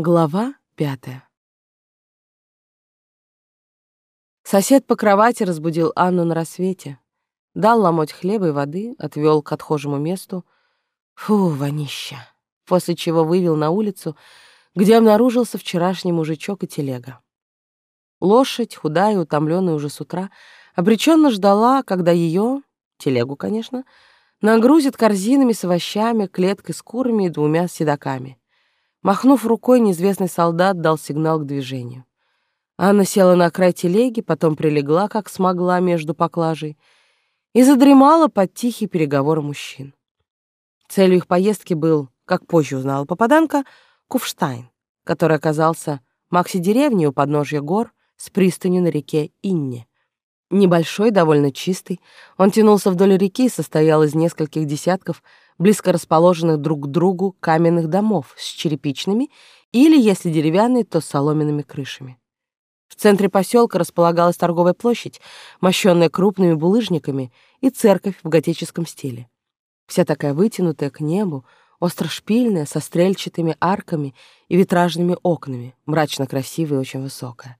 Глава пятая. Сосед по кровати разбудил Анну на рассвете, дал ломоть хлеба и воды, отвел к отхожему месту. Фу, вонища. После чего вывел на улицу, где обнаружился вчерашний мужичок и телега. Лошадь, худая и утомленная уже с утра, обреченно ждала, когда ее, телегу, конечно, нагрузит корзинами с овощами, клеткой с курами и двумя седаками. Махнув рукой, неизвестный солдат дал сигнал к движению. Анна села на край телеги, потом прилегла, как смогла, между поклажей и задремала под тихий переговоры мужчин. Целью их поездки был, как позже узнала попаданка, Куфштайн, который оказался макси-деревней у подножья гор с пристанью на реке Инне. Небольшой, довольно чистый, он тянулся вдоль реки и состоял из нескольких десятков близко расположенных друг к другу каменных домов с черепичными или, если деревянные, то с соломенными крышами. В центре поселка располагалась торговая площадь, мощенная крупными булыжниками, и церковь в готическом стиле. Вся такая вытянутая к небу, острошпильная, со стрельчатыми арками и витражными окнами, мрачно красивая и очень высокая.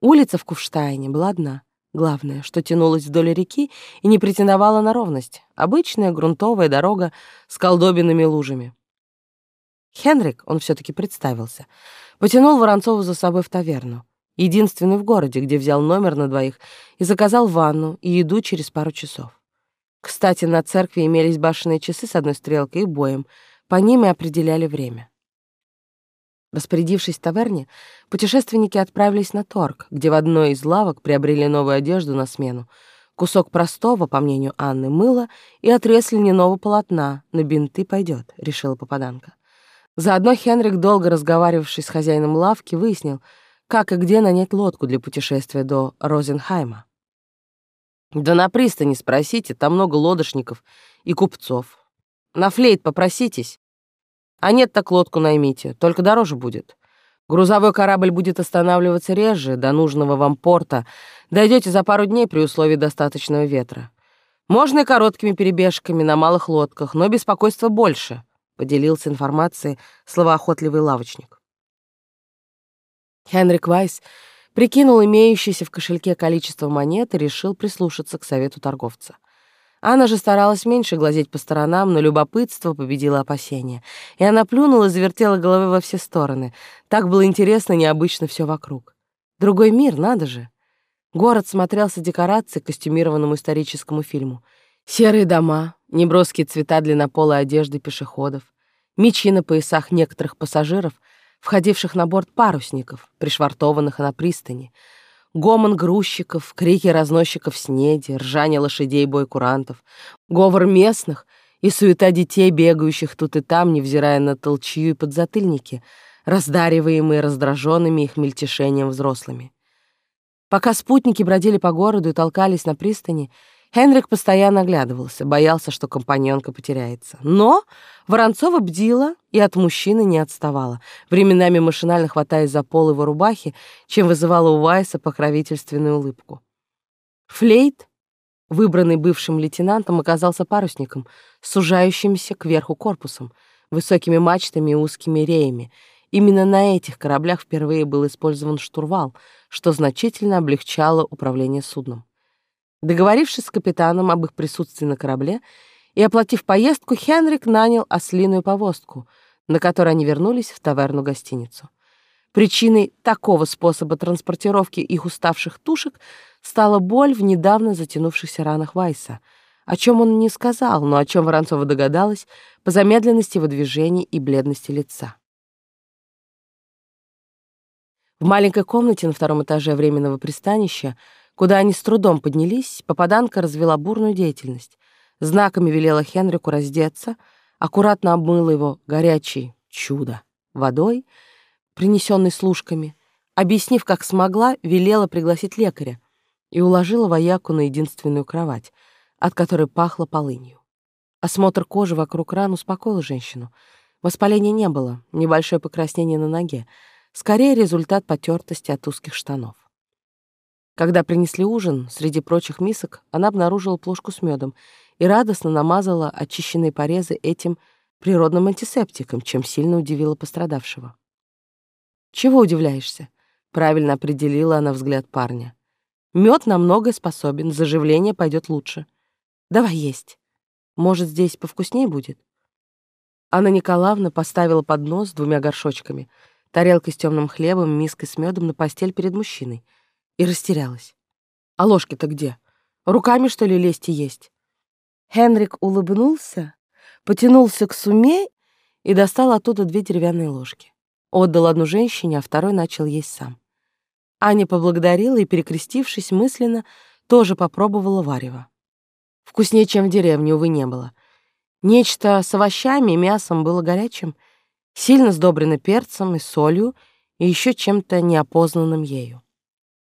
Улица в Кувштайне была одна — Главное, что тянулась вдоль реки и не претендовала на ровность. Обычная грунтовая дорога с колдобинными лужами. Хенрик, он все таки представился, потянул Воронцову за собой в таверну, единственный в городе, где взял номер на двоих и заказал ванну и еду через пару часов. Кстати, на церкви имелись башенные часы с одной стрелкой и боем, по ним и определяли время. Распорядившись в таверне, путешественники отправились на торг, где в одной из лавок приобрели новую одежду на смену, кусок простого, по мнению Анны, мыла и отрез льняного полотна. На бинты пойдет, решила попаданка. Заодно Хенрик, долго разговаривавший с хозяином лавки, выяснил, как и где нанять лодку для путешествия до Розенхайма. «Да на пристани спросите, там много лодочников и купцов. На флейт попроситесь, а нет, так лодку наймите, только дороже будет. Грузовой корабль будет останавливаться реже, до нужного вам порта. Дойдете за пару дней при условии достаточного ветра. Можно и короткими перебежками на малых лодках, но беспокойства больше», — поделился информацией словоохотливый лавочник. Хенрик Вайс прикинул имеющееся в кошельке количество монет и решил прислушаться к совету торговца. Анна же старалась меньше глазеть по сторонам, но любопытство победило опасение. И она плюнула завертела головой во все стороны. Так было интересно и необычно все вокруг. Другой мир, надо же. Город смотрелся декорацией к костюмированному историческому фильму. Серые дома, неброские цвета длиннополой одежды пешеходов, мечи на поясах некоторых пассажиров, входивших на борт парусников, пришвартованных на пристани — Гомон грузчиков, крики разносчиков снеди, ржание лошадей бойкурантов, говор местных и суета детей, бегающих тут и там, невзирая на толчью и подзатыльники, раздариваемые раздраженными их мельтешением взрослыми. Пока спутники бродили по городу и толкались на пристани, Хенрик постоянно оглядывался, боялся, что компаньонка потеряется. Но Воронцова бдила и от мужчины не отставала, временами машинально хватаясь за пол его рубахи, чем вызывала у Вайса покровительственную улыбку. Флейт, выбранный бывшим лейтенантом, оказался парусником, сужающимся кверху корпусом, высокими мачтами и узкими реями. Именно на этих кораблях впервые был использован штурвал, что значительно облегчало управление судном. Договорившись с капитаном об их присутствии на корабле и оплатив поездку, Хенрик нанял ослиную повозку, на которой они вернулись в таверну-гостиницу. Причиной такого способа транспортировки их уставших тушек стала боль в недавно затянувшихся ранах Вайса, о чем он не сказал, но о чем Воронцова догадалась по замедленности его движений и бледности лица. В маленькой комнате на втором этаже временного пристанища Куда они с трудом поднялись, попаданка развела бурную деятельность. Знаками велела Хенрику раздеться, аккуратно обмыла его горячей чудо водой, принесенной служками, объяснив, как смогла, велела пригласить лекаря и уложила вояку на единственную кровать, от которой пахло полынью. Осмотр кожи вокруг ран успокоил женщину. Воспаления не было, небольшое покраснение на ноге, скорее результат потертости от узких штанов. Когда принесли ужин, среди прочих мисок она обнаружила плошку с медом и радостно намазала очищенные порезы этим природным антисептиком, чем сильно удивила пострадавшего. Чего удивляешься? Правильно определила она взгляд парня. Мед на многое способен, заживление пойдет лучше. Давай есть. Может, здесь повкуснее будет? Анна Николаевна поставила поднос с двумя горшочками, тарелкой с темным хлебом, миской с медом на постель перед мужчиной, и растерялась. А ложки-то где? Руками, что ли, лезть и есть? Хенрик улыбнулся, потянулся к суме и достал оттуда две деревянные ложки. Отдал одну женщине, а второй начал есть сам. Аня поблагодарила и, перекрестившись мысленно, тоже попробовала варево. Вкуснее, чем в деревне, увы, не было. Нечто с овощами и мясом было горячим, сильно сдобрено перцем и солью и еще чем-то неопознанным ею.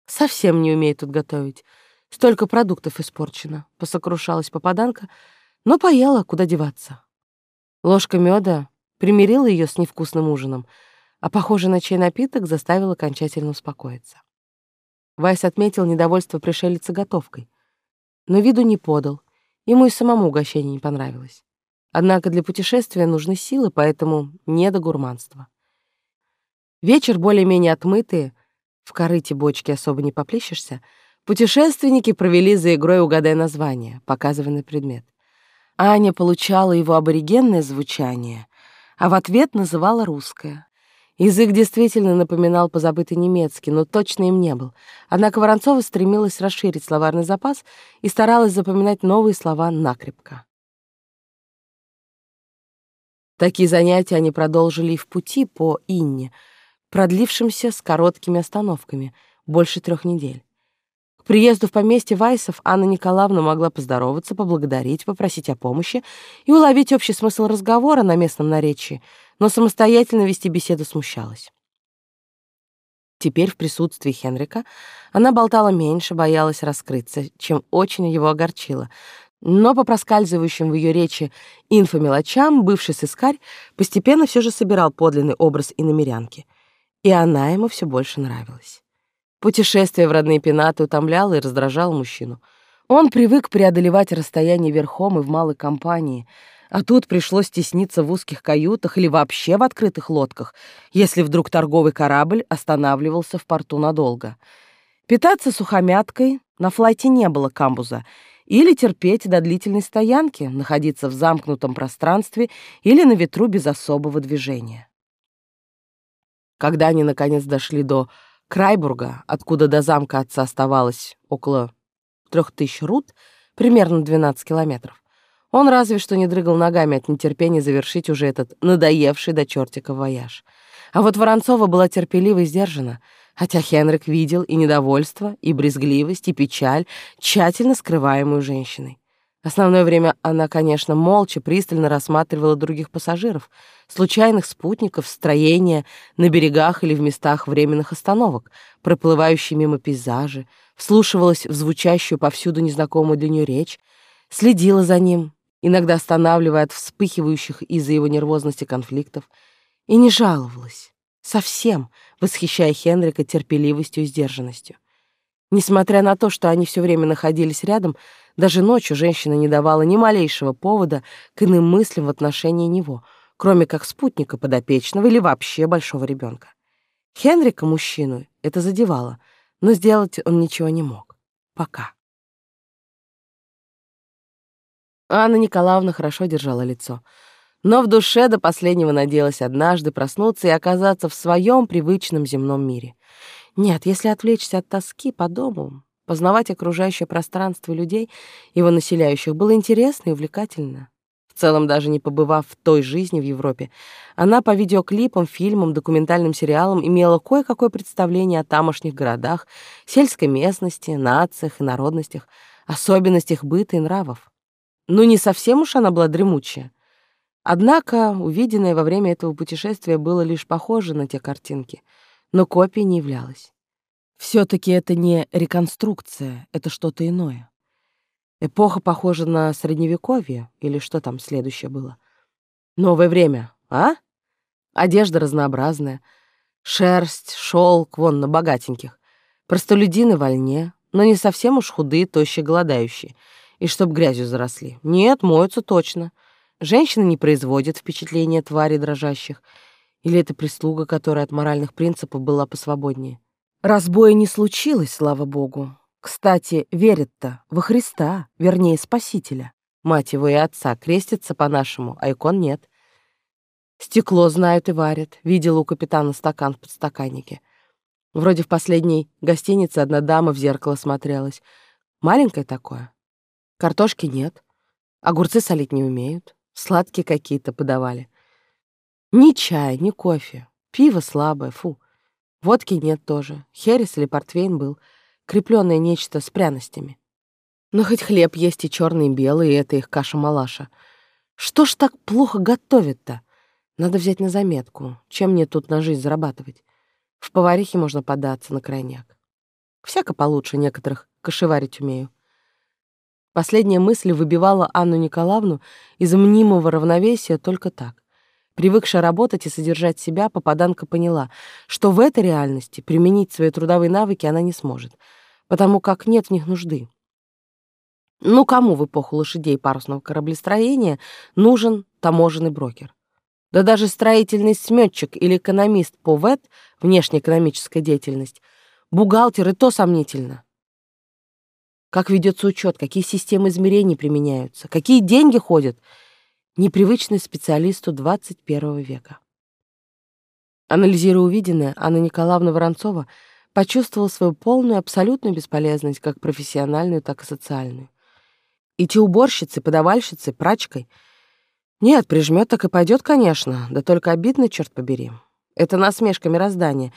Совсем не умеет тут готовить. Столько продуктов испорчено, посокрушалась попаданка, но поела, куда деваться. Ложка меда примирила ее с невкусным ужином, а похожий на чай напиток заставил окончательно успокоиться. Вайс отметил недовольство пришелицы готовкой, но виду не подал, ему и самому угощение не понравилось. Однако для путешествия нужны силы, поэтому не до гурманства. Вечер более-менее отмытые, в корыте бочки особо не поплещешься, путешественники провели за игрой «Угадай название», показывая предмет. Аня получала его аборигенное звучание, а в ответ называла русское. Язык действительно напоминал позабытый немецкий, но точно им не был. Однако Воронцова стремилась расширить словарный запас и старалась запоминать новые слова накрепко. Такие занятия они продолжили и в пути по Инне, продлившимся с короткими остановками, больше трех недель. К приезду в поместье Вайсов Анна Николаевна могла поздороваться, поблагодарить, попросить о помощи и уловить общий смысл разговора на местном наречии — но самостоятельно вести беседу смущалась. Теперь в присутствии Хенрика она болтала меньше, боялась раскрыться, чем очень его огорчило. Но по проскальзывающим в ее речи инфомелочам бывший сыскарь постепенно все же собирал подлинный образ иномерянки. И она ему все больше нравилась. Путешествие в родные пенаты утомляло и раздражало мужчину. Он привык преодолевать расстояние верхом и в малой компании — а тут пришлось тесниться в узких каютах или вообще в открытых лодках, если вдруг торговый корабль останавливался в порту надолго. Питаться сухомяткой на флайте не было камбуза, или терпеть до длительной стоянки, находиться в замкнутом пространстве или на ветру без особого движения. Когда они наконец дошли до Крайбурга, откуда до замка отца оставалось около трех тысяч рут, примерно 12 километров, он разве что не дрыгал ногами от нетерпения завершить уже этот надоевший до чертика вояж. А вот Воронцова была терпелива и сдержана, хотя Хенрик видел и недовольство, и брезгливость, и печаль, тщательно скрываемую женщиной. Основное время она, конечно, молча, пристально рассматривала других пассажиров, случайных спутников, строения на берегах или в местах временных остановок, проплывающие мимо пейзажи, вслушивалась в звучащую повсюду незнакомую для нее речь, следила за ним, иногда останавливая от вспыхивающих из-за его нервозности конфликтов, и не жаловалась, совсем восхищая Хенрика терпеливостью и сдержанностью. Несмотря на то, что они все время находились рядом, даже ночью женщина не давала ни малейшего повода к иным мыслям в отношении него, кроме как спутника подопечного или вообще большого ребенка. Хенрика, мужчину, это задевало, но сделать он ничего не мог. Пока. Анна Николаевна хорошо держала лицо, но в душе до последнего надеялась однажды проснуться и оказаться в своем привычном земном мире. Нет, если отвлечься от тоски по дому, познавать окружающее пространство людей, его населяющих, было интересно и увлекательно. В целом, даже не побывав в той жизни в Европе, она по видеоклипам, фильмам, документальным сериалам имела кое-какое представление о тамошних городах, сельской местности, нациях и народностях, особенностях быта и нравов. Ну, не совсем уж она была дремучая. Однако увиденное во время этого путешествия было лишь похоже на те картинки, но копией не являлось. Все таки это не реконструкция, это что-то иное. Эпоха похожа на Средневековье, или что там следующее было. Новое время, а? Одежда разнообразная, шерсть, шелк, вон на богатеньких. Простолюдины вольне, но не совсем уж худые, тощие, голодающие — и чтоб грязью заросли. Нет, моются точно. Женщины не производят впечатления твари дрожащих. Или это прислуга, которая от моральных принципов была посвободнее? Разбоя не случилось, слава богу. Кстати, верит-то во Христа, вернее, Спасителя. Мать его и отца крестятся по-нашему, а икон нет. Стекло знают и варят. Видела у капитана стакан в подстаканнике. Вроде в последней гостинице одна дама в зеркало смотрелась. Маленькое такое. Картошки нет. Огурцы солить не умеют. Сладкие какие-то подавали. Ни чая, ни кофе. Пиво слабое, фу. Водки нет тоже. Херес или портвейн был. Крепленное нечто с пряностями. Но хоть хлеб есть и черный, и белый, и это их каша-малаша. Что ж так плохо готовят-то? Надо взять на заметку, чем мне тут на жизнь зарабатывать. В поварихе можно податься на крайняк. Всяко получше некоторых кошеварить умею. Последняя мысль выбивала Анну Николаевну из мнимого равновесия только так. Привыкшая работать и содержать себя, попаданка поняла, что в этой реальности применить свои трудовые навыки она не сможет, потому как нет в них нужды. Ну, кому в эпоху лошадей парусного кораблестроения нужен таможенный брокер? Да даже строительный сметчик или экономист по ВЭД, внешнеэкономическая деятельность, бухгалтер и то сомнительно. Как ведется учет, какие системы измерений применяются, какие деньги ходят — непривычный специалисту 21 века. Анализируя увиденное, Анна Николаевна Воронцова почувствовала свою полную абсолютную бесполезность, как профессиональную, так и социальную. И те уборщицы, подавальщицы, прачкой. Нет, прижмет, так и пойдет, конечно, да только обидно, черт побери. Это насмешка мироздания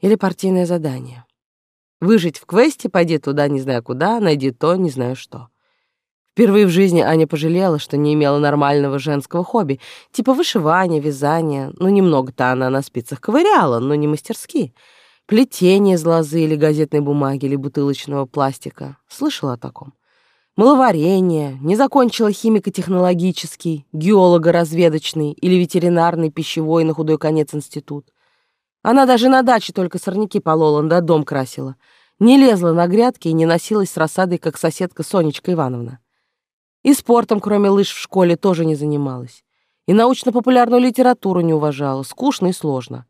или партийное задание. Выжить в квесте, пойди туда не знаю куда, найди то, не знаю что. Впервые в жизни Аня пожалела, что не имела нормального женского хобби, типа вышивания, вязания. Ну, немного-то она на спицах ковыряла, но не мастерски. Плетение из лозы или газетной бумаги, или бутылочного пластика. Слышала о таком. Маловарение, не закончила химико-технологический, геолого-разведочный или ветеринарный, пищевой на худой конец институт. Она даже на даче только сорняки полола, да дом красила. Не лезла на грядки и не носилась с рассадой, как соседка Сонечка Ивановна. И спортом, кроме лыж, в школе тоже не занималась. И научно-популярную литературу не уважала, скучно и сложно.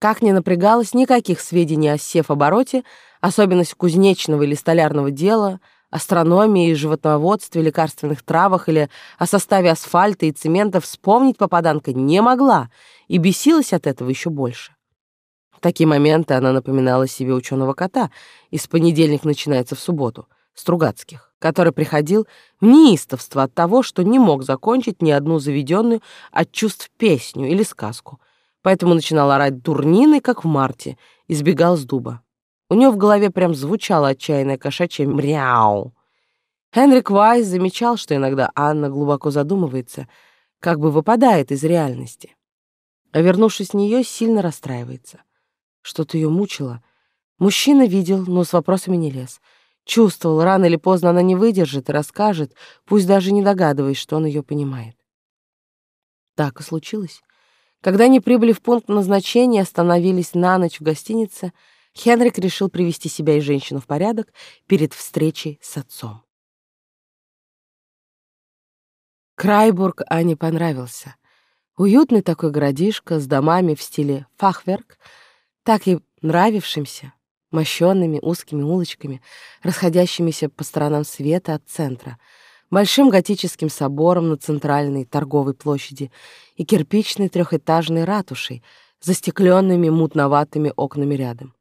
Как ни напрягалась, никаких сведений о сев-обороте, особенность кузнечного или столярного дела, астрономии, животноводстве, лекарственных травах или о составе асфальта и цемента вспомнить попаданка не могла и бесилась от этого еще больше. В такие моменты она напоминала себе ученого кота, из понедельник начинается в субботу, Стругацких который приходил в неистовство от того, что не мог закончить ни одну заведенную от чувств песню или сказку, поэтому начинал орать дурниной, как в марте, и сбегал с дуба. У него в голове прям звучало отчаянное кошачье «мряу». Хенрик Вайс замечал, что иногда Анна глубоко задумывается, как бы выпадает из реальности. А вернувшись в нее, сильно расстраивается. Что-то ее мучило. Мужчина видел, но с вопросами не лез — Чувствовал, рано или поздно она не выдержит и расскажет, пусть даже не догадываясь, что он ее понимает. Так и случилось. Когда они прибыли в пункт назначения, остановились на ночь в гостинице, Хенрик решил привести себя и женщину в порядок перед встречей с отцом. Крайбург Ане понравился. Уютный такой городишко с домами в стиле фахверк, так и нравившимся мощенными узкими улочками, расходящимися по сторонам света от центра, большим готическим собором на центральной торговой площади и кирпичной трехэтажной ратушей, застекленными мутноватыми окнами рядом.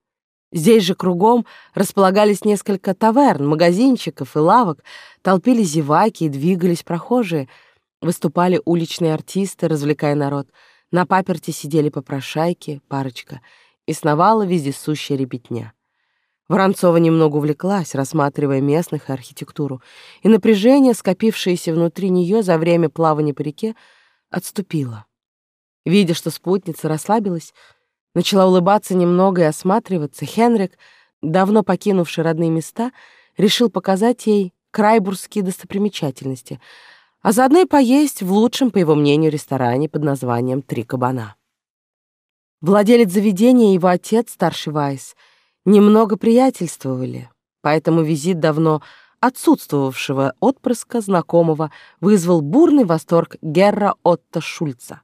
Здесь же кругом располагались несколько таверн, магазинчиков и лавок, толпились зеваки и двигались прохожие, выступали уличные артисты, развлекая народ. На паперте сидели попрошайки, парочка, и сновала вездесущая ребятня. Воронцова немного увлеклась, рассматривая местных и архитектуру, и напряжение, скопившееся внутри нее за время плавания по реке, отступило. Видя, что спутница расслабилась, начала улыбаться немного и осматриваться, Хенрик, давно покинувший родные места, решил показать ей крайбургские достопримечательности, а заодно и поесть в лучшем, по его мнению, ресторане под названием «Три кабана». Владелец заведения его отец, старший Вайс — немного приятельствовали, поэтому визит давно отсутствовавшего отпрыска знакомого вызвал бурный восторг Герра Отто Шульца.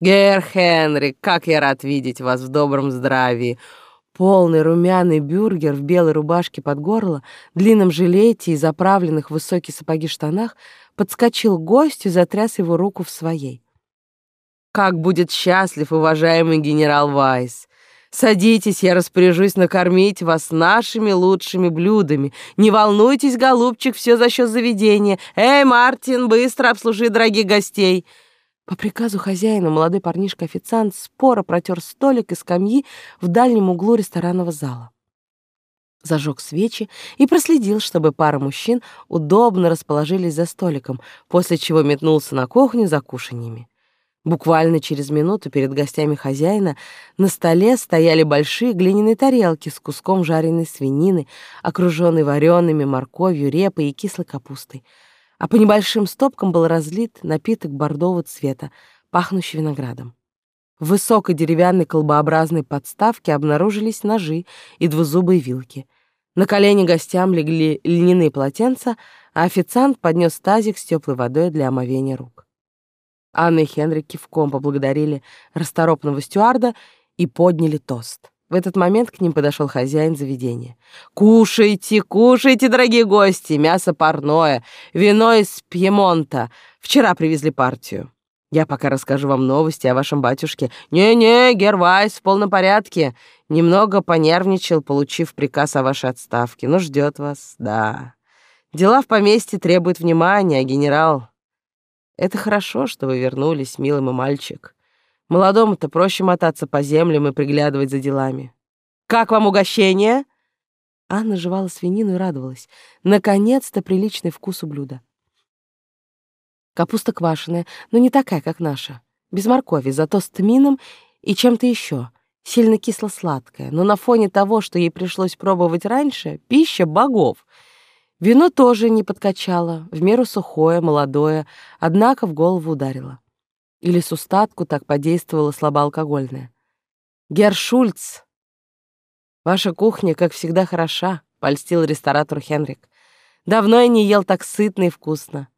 Гер Хенрик, как я рад видеть вас в добром здравии. Полный румяный бюргер в белой рубашке под горло, длинном жилете и заправленных в высокие сапоги штанах подскочил к гостю и затряс его руку в своей. «Как будет счастлив уважаемый генерал Вайс! Садитесь, я распоряжусь накормить вас нашими лучшими блюдами. Не волнуйтесь, голубчик, все за счет заведения. Эй, Мартин, быстро обслужи дорогих гостей!» По приказу хозяина молодой парнишка-официант споро протер столик и скамьи в дальнем углу ресторанного зала. Зажег свечи и проследил, чтобы пара мужчин удобно расположились за столиком, после чего метнулся на кухню за кушаньями. Буквально через минуту перед гостями хозяина на столе стояли большие глиняные тарелки с куском жареной свинины, окруженной вареными морковью, репой и кислой капустой — а по небольшим стопкам был разлит напиток бордового цвета, пахнущий виноградом. В высокой деревянной колбообразной подставке обнаружились ножи и двузубые вилки. На колени гостям легли льняные полотенца, а официант поднес тазик с теплой водой для омовения рук. Анна и Хенрик кивком поблагодарили расторопного стюарда и подняли тост. В этот момент к ним подошел хозяин заведения. «Кушайте, кушайте, дорогие гости! Мясо парное, вино из Пьемонта. Вчера привезли партию. Я пока расскажу вам новости о вашем батюшке. Не-не, Гервайс в полном порядке. Немного понервничал, получив приказ о вашей отставке. Но ждет вас, да. Дела в поместье требуют внимания, генерал. Это хорошо, что вы вернулись, милый мой мальчик. Молодому-то проще мотаться по землям и приглядывать за делами. «Как вам угощение?» Анна жевала свинину и радовалась. Наконец-то приличный вкус у блюда. Капуста квашеная, но не такая, как наша. Без моркови, зато с тмином и чем-то еще. Сильно кисло-сладкая, но на фоне того, что ей пришлось пробовать раньше, пища богов. Вино тоже не подкачало, в меру сухое, молодое, однако в голову ударило. Или с устатку так подействовала слабоалкогольная. «Гершульц, ваша кухня, как всегда, хороша», — польстил ресторатор Хенрик. «Давно я не ел так сытно и вкусно.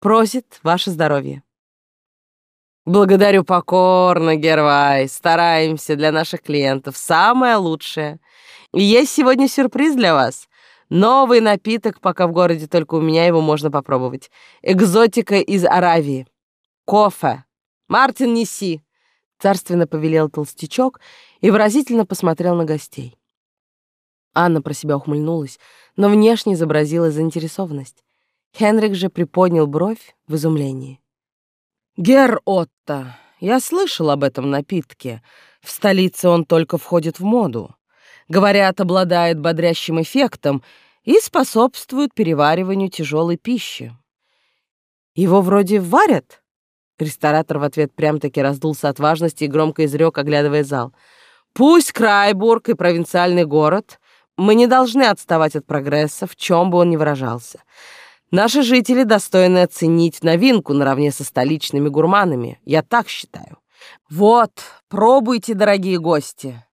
Просит ваше здоровье». «Благодарю покорно, Гервай. Стараемся для наших клиентов. Самое лучшее. И есть сегодня сюрприз для вас. Новый напиток, пока в городе только у меня его можно попробовать. Экзотика из Аравии. «Кофе! Мартин, неси!» Царственно повелел толстячок и выразительно посмотрел на гостей. Анна про себя ухмыльнулась, но внешне изобразила заинтересованность. Хенрик же приподнял бровь в изумлении. «Гер Отто, я слышал об этом напитке. В столице он только входит в моду. Говорят, обладает бодрящим эффектом и способствует перевариванию тяжелой пищи. Его вроде варят?» Ресторатор в ответ прям-таки раздулся от важности и громко изрек, оглядывая зал. «Пусть Крайбург и провинциальный город, мы не должны отставать от прогресса, в чем бы он ни выражался. Наши жители достойны оценить новинку наравне со столичными гурманами, я так считаю. Вот, пробуйте, дорогие гости!»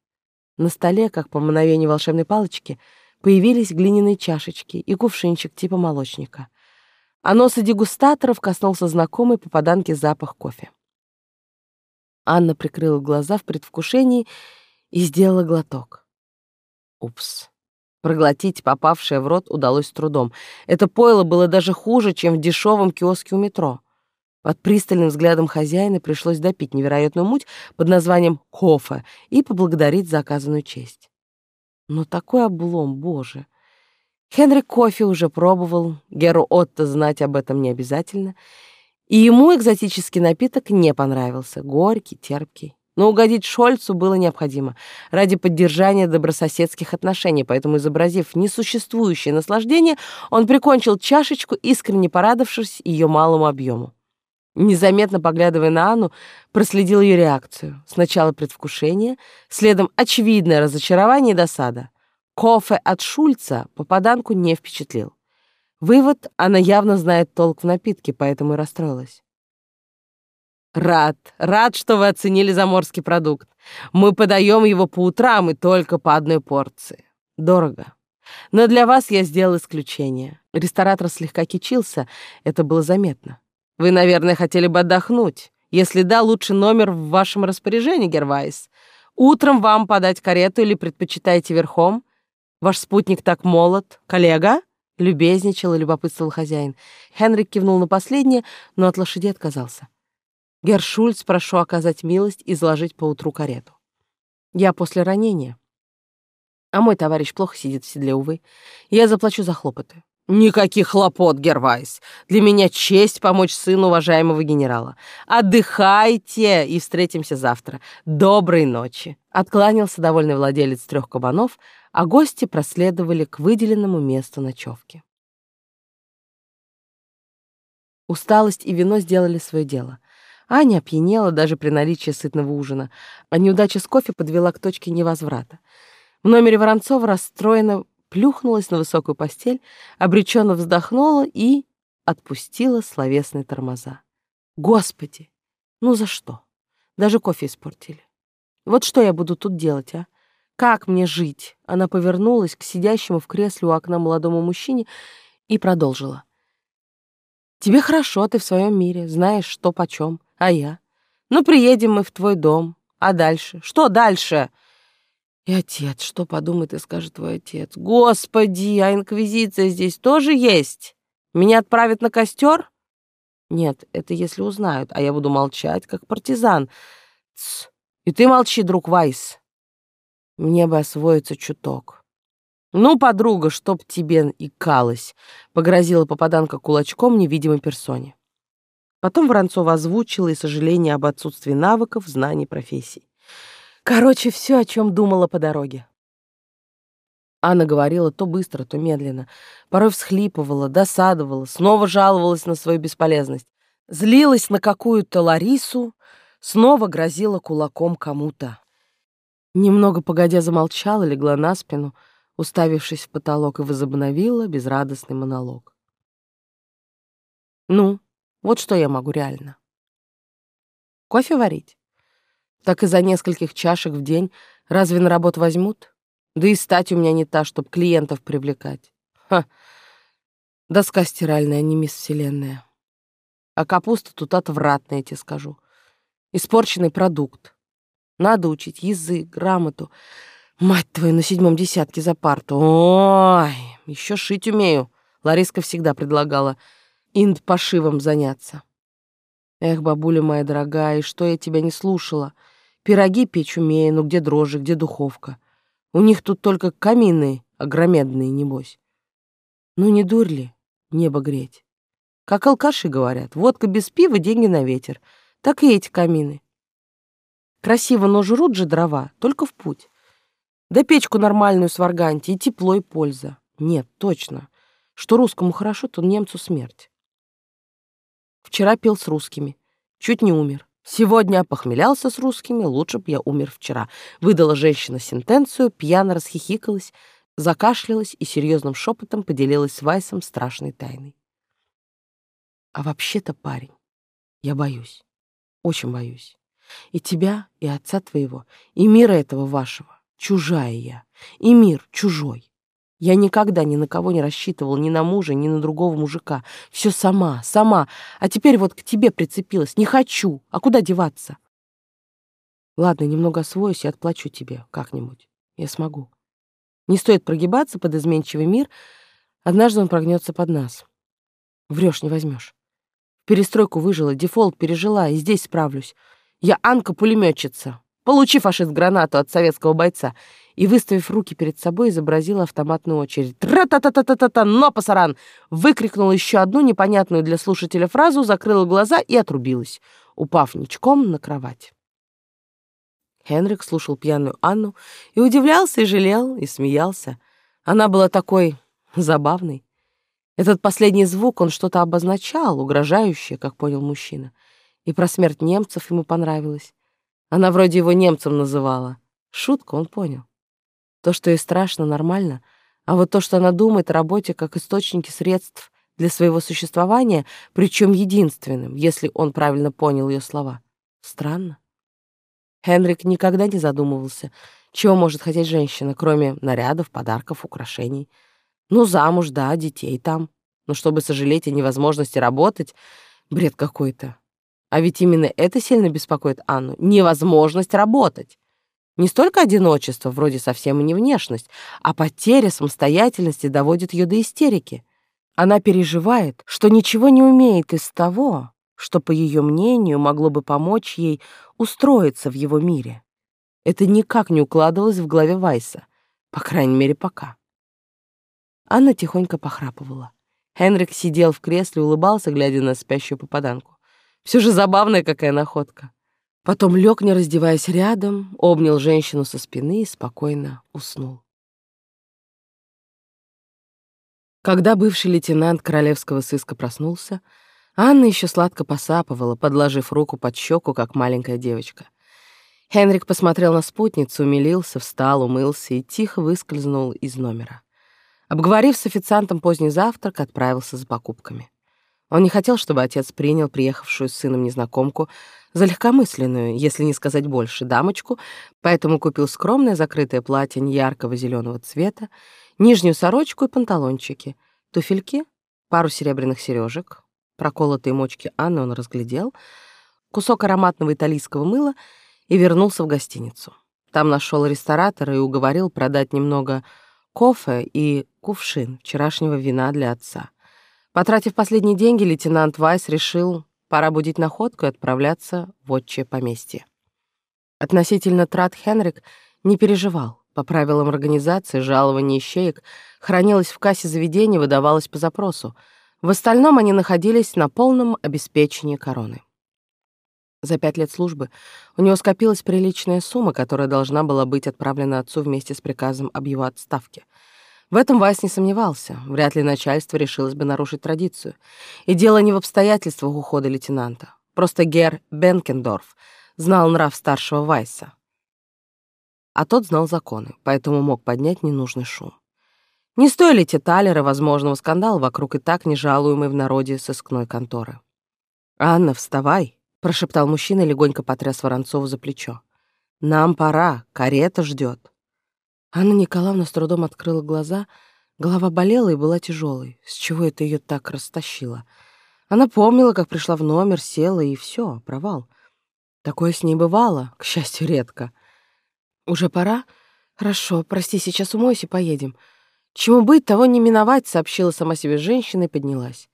На столе, как по мановению волшебной палочки, появились глиняные чашечки и кувшинчик типа молочника — а носа дегустаторов коснулся знакомый попаданки запах кофе. Анна прикрыла глаза в предвкушении и сделала глоток. Упс. Проглотить попавшее в рот удалось с трудом. Это пойло было даже хуже, чем в дешевом киоске у метро. Под пристальным взглядом хозяина пришлось допить невероятную муть под названием «кофе» и поблагодарить за оказанную честь. Но такой облом, боже! Хенри кофе уже пробовал, Геру Отто знать об этом не обязательно, и ему экзотический напиток не понравился, горький, терпкий. Но угодить Шольцу было необходимо ради поддержания добрососедских отношений, поэтому, изобразив несуществующее наслаждение, он прикончил чашечку, искренне порадовавшись ее малому объему. Незаметно поглядывая на Анну, проследил ее реакцию. Сначала предвкушение, следом очевидное разочарование и досада — Кофе от Шульца попаданку не впечатлил. Вывод, она явно знает толк в напитке, поэтому и расстроилась. «Рад, рад, что вы оценили заморский продукт. Мы подаем его по утрам и только по одной порции. Дорого. Но для вас я сделал исключение». Ресторатор слегка кичился, это было заметно. «Вы, наверное, хотели бы отдохнуть. Если да, лучше номер в вашем распоряжении, Гервайс. Утром вам подать карету или предпочитаете верхом? Ваш спутник так молод. Коллега?» Любезничал и любопытствовал хозяин. Хенрик кивнул на последнее, но от лошади отказался. Гершульц прошу оказать милость и заложить поутру карету. Я после ранения. А мой товарищ плохо сидит в седле, увы. Я заплачу за хлопоты. Никаких хлопот, Гервайс. Для меня честь помочь сыну уважаемого генерала. Отдыхайте и встретимся завтра. Доброй ночи. Откланялся довольный владелец трех кабанов, а гости проследовали к выделенному месту ночевки. Усталость и вино сделали свое дело. Аня опьянела даже при наличии сытного ужина, а неудача с кофе подвела к точке невозврата. В номере Воронцова расстроена плюхнулась на высокую постель, обреченно вздохнула и отпустила словесные тормоза. Господи, ну за что? Даже кофе испортили. Вот что я буду тут делать, а? Как мне жить? Она повернулась к сидящему в кресле у окна молодому мужчине и продолжила. Тебе хорошо, ты в своем мире, знаешь, что почем. А я? Ну, приедем мы в твой дом. А дальше? Что дальше? И отец, что подумает и скажет твой отец? Господи, а инквизиция здесь тоже есть? Меня отправят на костер? Нет, это если узнают, а я буду молчать, как партизан. Тс, и ты молчи, друг Вайс. Мне бы освоиться чуток. Ну, подруга, чтоб тебе и калась, погрозила попаданка кулачком невидимой персоне. Потом Воронцова озвучила и сожаление об отсутствии навыков, знаний, профессий. Короче, все, о чем думала по дороге. Анна говорила то быстро, то медленно. Порой всхлипывала, досадовала, снова жаловалась на свою бесполезность. Злилась на какую-то Ларису, снова грозила кулаком кому-то. Немного погодя замолчала, легла на спину, уставившись в потолок, и возобновила безрадостный монолог. «Ну, вот что я могу реально. Кофе варить? Так и за нескольких чашек в день разве на работу возьмут? Да и стать у меня не та, чтоб клиентов привлекать. Ха! Доска стиральная, не мисс Вселенная. А капуста тут отвратная, я тебе скажу. Испорченный продукт. Надо учить язык, грамоту. Мать твою, на седьмом десятке за парту. Ой, еще шить умею. Лариска всегда предлагала инд пошивом заняться. Эх, бабуля моя дорогая, и что я тебя не слушала? Пироги печь умею, но где дрожжи, где духовка? У них тут только камины огромедные, небось. Ну не дурь ли небо греть? Как алкаши говорят, водка без пива, деньги на ветер. Так и эти камины. Красиво, но жрут же дрова, только в путь. Да печку нормальную сварганьте, и тепло, и польза. Нет, точно. Что русскому хорошо, то немцу смерть. Вчера пил с русскими. Чуть не умер. Сегодня похмелялся с русскими, лучше б я умер вчера. Выдала женщина сентенцию, пьяно расхихикалась, закашлялась и серьезным шепотом поделилась с Вайсом страшной тайной. А вообще-то, парень, я боюсь, очень боюсь. И тебя, и отца твоего, и мира этого вашего. Чужая я, и мир чужой. Я никогда ни на кого не рассчитывал, ни на мужа, ни на другого мужика. Все сама, сама. А теперь вот к тебе прицепилась. Не хочу. А куда деваться? Ладно, немного освоюсь и отплачу тебе как-нибудь. Я смогу. Не стоит прогибаться под изменчивый мир. Однажды он прогнется под нас. Врешь, не возьмешь. Перестройку выжила, дефолт пережила, и здесь справлюсь. Я Анка-пулеметчица. Получи, фашист, гранату от советского бойца и, выставив руки перед собой, изобразила автоматную очередь. «Тра-та-та-та-та-та! Но, пасаран!» Выкрикнула еще одну непонятную для слушателя фразу, закрыла глаза и отрубилась, упав ничком на кровать. Хенрик слушал пьяную Анну и удивлялся, и жалел, и смеялся. Она была такой забавной. Этот последний звук, он что-то обозначал, угрожающее, как понял мужчина. И про смерть немцев ему понравилось. Она вроде его немцем называла. Шутку он понял. То, что ей страшно, нормально, а вот то, что она думает о работе как источнике средств для своего существования, причем единственным, если он правильно понял ее слова, странно. Хенрик никогда не задумывался, чего может хотеть женщина, кроме нарядов, подарков, украшений. Ну, замуж, да, детей там. Но чтобы сожалеть о невозможности работать, бред какой-то. А ведь именно это сильно беспокоит Анну — невозможность работать. Не столько одиночество, вроде совсем и не внешность, а потеря самостоятельности доводит ее до истерики. Она переживает, что ничего не умеет из того, что, по ее мнению, могло бы помочь ей устроиться в его мире. Это никак не укладывалось в голове Вайса, по крайней мере, пока. Анна тихонько похрапывала. Хенрик сидел в кресле, улыбался, глядя на спящую попаданку. Все же забавная какая находка. Потом лег, не раздеваясь рядом, обнял женщину со спины и спокойно уснул. Когда бывший лейтенант королевского сыска проснулся, Анна еще сладко посапывала, подложив руку под щеку, как маленькая девочка. Хенрик посмотрел на спутницу, умилился, встал, умылся и тихо выскользнул из номера. Обговорив с официантом поздний завтрак, отправился за покупками. Он не хотел, чтобы отец принял приехавшую с сыном незнакомку за легкомысленную, если не сказать больше, дамочку, поэтому купил скромное закрытое платье яркого зеленого цвета, нижнюю сорочку и панталончики, туфельки, пару серебряных сережек, проколотые мочки Анны он разглядел, кусок ароматного итальянского мыла и вернулся в гостиницу. Там нашел ресторатора и уговорил продать немного кофе и кувшин вчерашнего вина для отца. Потратив последние деньги, лейтенант Вайс решил, пора будить находку и отправляться в отчее поместье. Относительно трат Хенрик не переживал. По правилам организации жалование ищеек хранилось в кассе заведения, выдавалось по запросу. В остальном они находились на полном обеспечении короны. За пять лет службы у него скопилась приличная сумма, которая должна была быть отправлена отцу вместе с приказом об его отставке. В этом Вайс не сомневался. Вряд ли начальство решилось бы нарушить традицию. И дело не в обстоятельствах ухода лейтенанта. Просто Гер Бенкендорф знал нрав старшего Вайса. А тот знал законы, поэтому мог поднять ненужный шум. Не стоили те талеры возможного скандала вокруг и так нежалуемой в народе сыскной конторы. «Анна, вставай!» — прошептал мужчина легонько потряс Воронцову за плечо. «Нам пора, карета ждет. Анна Николаевна с трудом открыла глаза, голова болела и была тяжелой. С чего это ее так растащило? Она помнила, как пришла в номер, села, и все, провал. Такое с ней бывало, к счастью, редко. «Уже пора? Хорошо, прости, сейчас умойся, поедем». «Чему быть, того не миновать», — сообщила сама себе женщина и поднялась.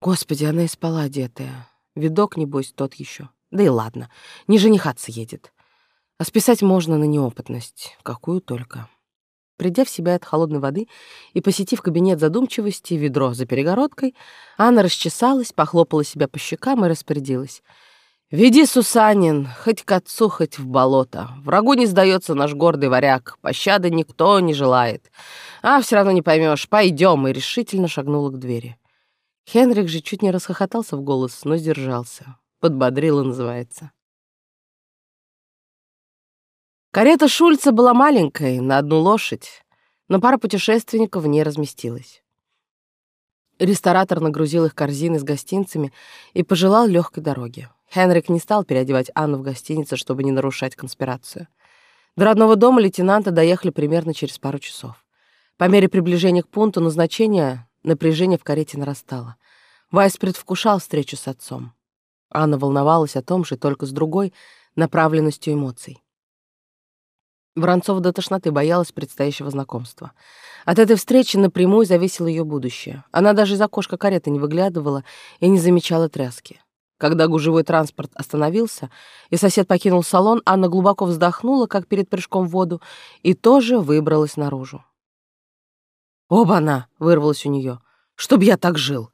Господи, она и спала одетая. Видок, небось, тот еще. Да и ладно, не женихаться едет. А списать можно на неопытность, какую только. Придя в себя от холодной воды и посетив кабинет задумчивости, ведро за перегородкой, Анна расчесалась, похлопала себя по щекам и распорядилась. «Веди, Сусанин, хоть к отцу, хоть в болото. Врагу не сдается наш гордый варяг, пощады никто не желает. А все равно не поймешь. Пойдем!» и решительно шагнула к двери. Хенрик же чуть не расхохотался в голос, но сдержался. Подбодрила, называется. Карета Шульца была маленькой, на одну лошадь, но пара путешественников в ней разместилась. Ресторатор нагрузил их корзины с гостинцами и пожелал легкой дороги. Хенрик не стал переодевать Анну в гостиницу, чтобы не нарушать конспирацию. До родного дома лейтенанта доехали примерно через пару часов. По мере приближения к пункту назначения напряжение в карете нарастало. Вайс предвкушал встречу с отцом. Анна волновалась о том же, только с другой направленностью эмоций. Воронцова до тошноты боялась предстоящего знакомства. От этой встречи напрямую зависело ее будущее. Она даже из окошка кареты не выглядывала и не замечала тряски. Когда гужевой транспорт остановился, и сосед покинул салон, Анна глубоко вздохнула, как перед прыжком в воду, и тоже выбралась наружу. «Оба-на!» — вырвалась у нее. «Чтоб я так жил!»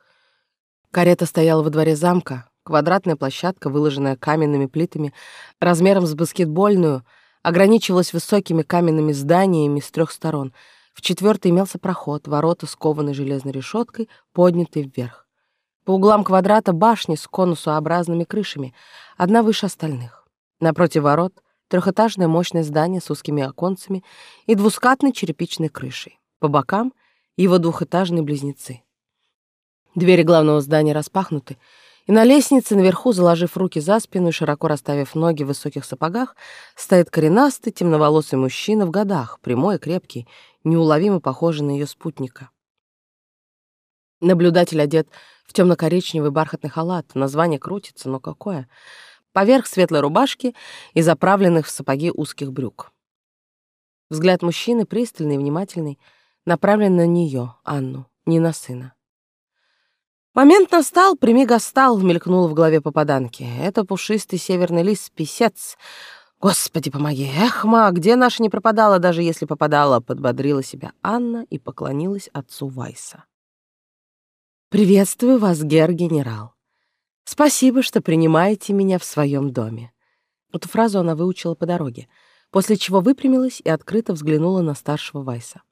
Карета стояла во дворе замка, квадратная площадка, выложенная каменными плитами, размером с баскетбольную — ограничивалась высокими каменными зданиями с трех сторон. В четвертой имелся проход, ворота, скованные железной решеткой, поднятые вверх. По углам квадрата башни с конусообразными крышами, одна выше остальных. Напротив ворот — трехэтажное мощное здание с узкими оконцами и двускатной черепичной крышей. По бокам — его двухэтажные близнецы. Двери главного здания распахнуты — и на лестнице наверху, заложив руки за спину и широко расставив ноги в высоких сапогах, стоит коренастый, темноволосый мужчина в годах, прямой и крепкий, неуловимо похожий на ее спутника. Наблюдатель одет в темно-коричневый бархатный халат. Название крутится, но какое? Поверх светлой рубашки и заправленных в сапоги узких брюк. Взгляд мужчины, пристальный и внимательный, направлен на нее, Анну, не на сына. Момент настал, прими гастал, мелькнул в голове попаданки. Это пушистый северный лис, писец. Господи, помоги. Эх, ма, где наша не пропадала, даже если попадала, подбодрила себя Анна и поклонилась отцу Вайса. «Приветствую вас, гер-генерал. Спасибо, что принимаете меня в своем доме». Эту фразу она выучила по дороге, после чего выпрямилась и открыто взглянула на старшего Вайса.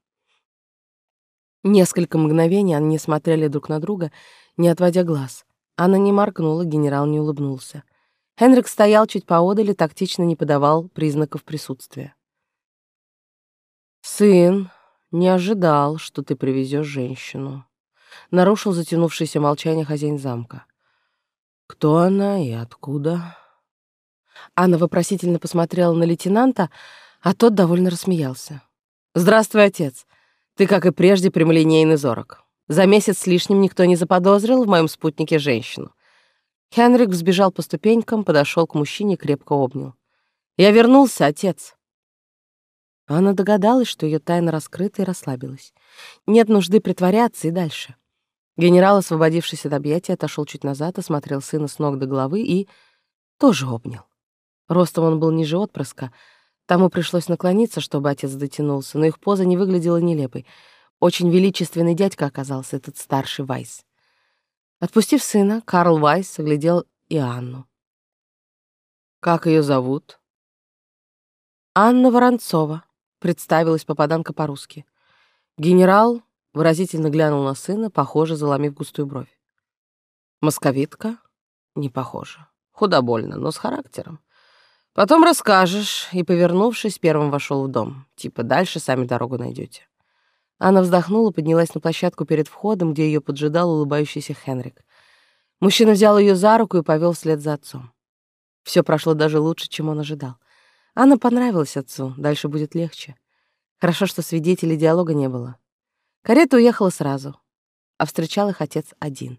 Несколько мгновений они смотрели друг на друга, не отводя глаз. Анна не моргнула, генерал не улыбнулся. Хенрик стоял чуть поодаль и тактично не подавал признаков присутствия. «Сын, не ожидал, что ты привезешь женщину», нарушил затянувшееся молчание хозяин замка. «Кто она и откуда?» Анна вопросительно посмотрела на лейтенанта, а тот довольно рассмеялся. «Здравствуй, отец. Ты, как и прежде, прямолинейный зорок. За месяц с лишним никто не заподозрил в моем спутнике женщину». Хенрик взбежал по ступенькам, подошел к мужчине и крепко обнял. «Я вернулся, отец». Анна догадалась, что ее тайна раскрыта и расслабилась. Нет нужды притворяться и дальше. Генерал, освободившись от объятия, отошел чуть назад, осмотрел сына с ног до головы и тоже обнял. Ростом он был ниже отпрыска, тому пришлось наклониться, чтобы отец дотянулся, но их поза не выглядела нелепой. Очень величественный дядька оказался этот старший Вайс. Отпустив сына, Карл Вайс оглядел и Анну. «Как ее зовут?» «Анна Воронцова», — представилась попаданка по-русски. Генерал Выразительно глянул на сына, похоже, заломив густую бровь. Московитка? Не похоже. Худобольно, но с характером. Потом расскажешь, и, повернувшись, первым вошел в дом. Типа, дальше сами дорогу найдете. Она вздохнула, поднялась на площадку перед входом, где ее поджидал улыбающийся Хенрик. Мужчина взял ее за руку и повел вслед за отцом. Все прошло даже лучше, чем он ожидал. Анна понравилась отцу, дальше будет легче. Хорошо, что свидетелей диалога не было. Карета уехала сразу, а встречал их отец один.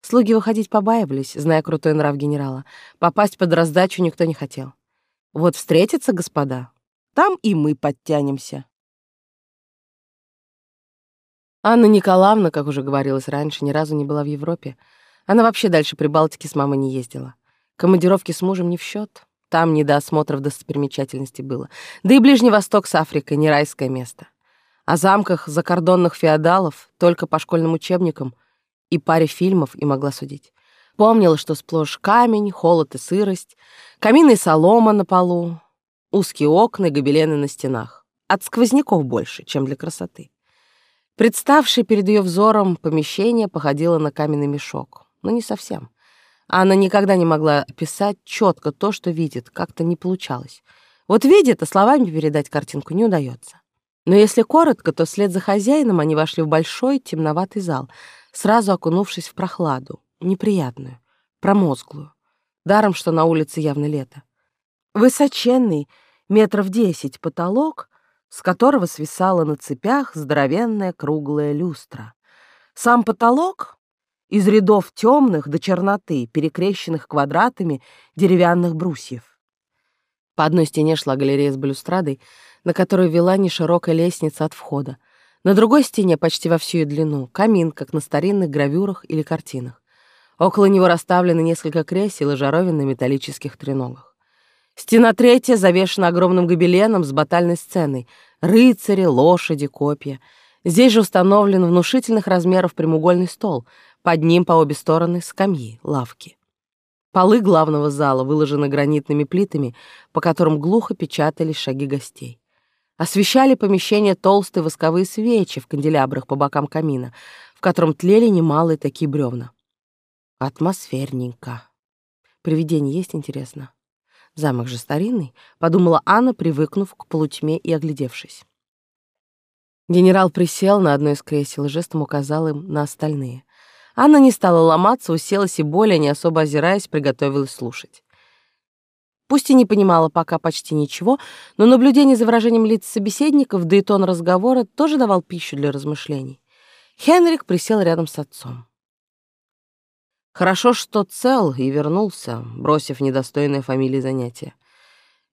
Слуги выходить побаивались, зная крутой нрав генерала. Попасть под раздачу никто не хотел. Вот встретятся господа, там и мы подтянемся. Анна Николаевна, как уже говорилось раньше, ни разу не была в Европе. Она вообще дальше Прибалтики с мамой не ездила. Командировки с мужем не в счет. Там не до осмотров достопримечательностей было. Да и Ближний Восток с Африкой — не райское место. О замках закордонных феодалов только по школьным учебникам и паре фильмов и могла судить. Помнила, что сплошь камень, холод и сырость, камины и солома на полу, узкие окна и гобелены на стенах. От сквозняков больше, чем для красоты. Представшее перед ее взором помещение походило на каменный мешок, но не совсем. Она никогда не могла описать четко то, что видит, как-то не получалось. Вот видит, а словами передать картинку не удается. Но если коротко, то вслед за хозяином они вошли в большой темноватый зал, сразу окунувшись в прохладу, неприятную, промозглую. Даром, что на улице явно лето. Высоченный, метров десять потолок, с которого свисала на цепях здоровенная круглая люстра. Сам потолок из рядов темных до черноты, перекрещенных квадратами деревянных брусьев. По одной стене шла галерея с балюстрадой, на которую вела неширокая лестница от входа. На другой стене, почти во всю ее длину, камин, как на старинных гравюрах или картинах. Около него расставлены несколько кресел и жаровин на металлических треногах. Стена третья завешена огромным гобеленом с батальной сценой. Рыцари, лошади, копья. Здесь же установлен внушительных размеров прямоугольный стол. Под ним по обе стороны скамьи, лавки. Полы главного зала выложены гранитными плитами, по которым глухо печатались шаги гостей. Освещали помещение толстые восковые свечи в канделябрах по бокам камина, в котором тлели немалые такие бревна. Атмосферненько. Привидение есть, интересно? Замок же старинный, подумала Анна, привыкнув к полутьме и оглядевшись. Генерал присел на одно из кресел и жестом указал им на остальные. Анна не стала ломаться, уселась и более, не особо озираясь, приготовилась слушать. Пусть и не понимала пока почти ничего, но наблюдение за выражением лиц собеседников, да и тон разговора тоже давал пищу для размышлений. Хенрик присел рядом с отцом. Хорошо, что цел и вернулся, бросив недостойное фамилии занятия.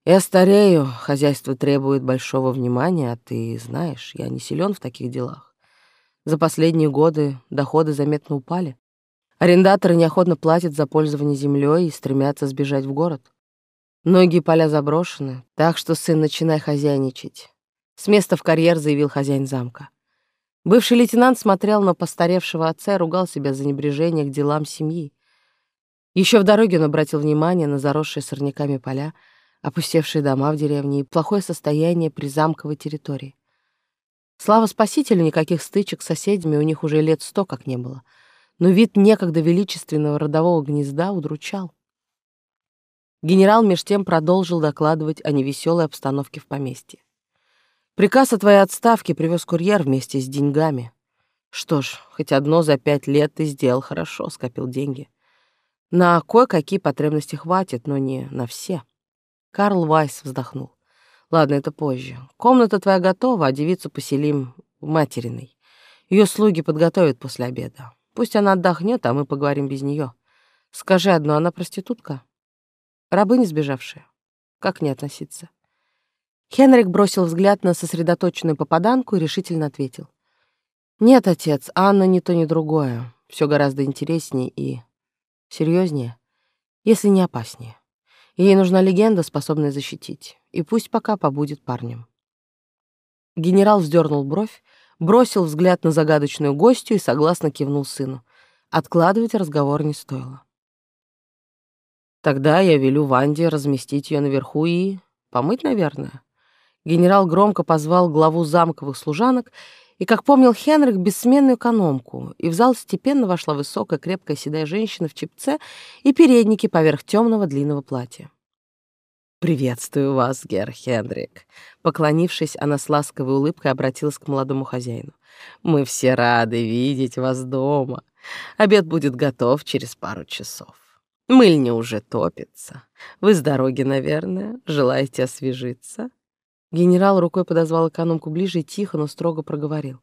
Я старею, хозяйство требует большого внимания, а ты знаешь, я не силен в таких делах. За последние годы доходы заметно упали. Арендаторы неохотно платят за пользование землей и стремятся сбежать в город. Многие поля заброшены, так что, сын, начинай хозяйничать. С места в карьер заявил хозяин замка. Бывший лейтенант смотрел на постаревшего отца и ругал себя за небрежение к делам семьи. Еще в дороге он обратил внимание на заросшие сорняками поля, опустевшие дома в деревне и плохое состояние призамковой территории. Слава спасителю, никаких стычек с соседями у них уже лет сто как не было, но вид некогда величественного родового гнезда удручал. Генерал меж тем продолжил докладывать о невеселой обстановке в поместье. Приказ о твоей отставке привез курьер вместе с деньгами. Что ж, хоть одно за пять лет ты сделал хорошо, скопил деньги. На кое-какие потребности хватит, но не на все. Карл Вайс вздохнул. Ладно, это позже. Комната твоя готова, а девицу поселим в материной. Ее слуги подготовят после обеда. Пусть она отдохнет, а мы поговорим без нее. Скажи одно, она проститутка? Рабыня сбежавшая. Как не относиться? Хенрик бросил взгляд на сосредоточенную попаданку и решительно ответил. «Нет, отец, Анна ни то, ни другое. Все гораздо интереснее и серьезнее, если не опаснее. Ей нужна легенда, способная защитить, и пусть пока побудет парнем». Генерал вздернул бровь, бросил взгляд на загадочную гостью и согласно кивнул сыну. Откладывать разговор не стоило. «Тогда я велю Ванде разместить ее наверху и помыть, наверное. Генерал громко позвал главу замковых служанок и, как помнил Хенрик, бессменную экономку, и в зал степенно вошла высокая, крепкая седая женщина в чепце и переднике поверх темного длинного платья. «Приветствую вас, гер Хенрик!» Поклонившись, она с ласковой улыбкой обратилась к молодому хозяину. «Мы все рады видеть вас дома. Обед будет готов через пару часов. Мыльня уже топится. Вы с дороги, наверное, желаете освежиться?» Генерал рукой подозвал экономку ближе и тихо, но строго проговорил.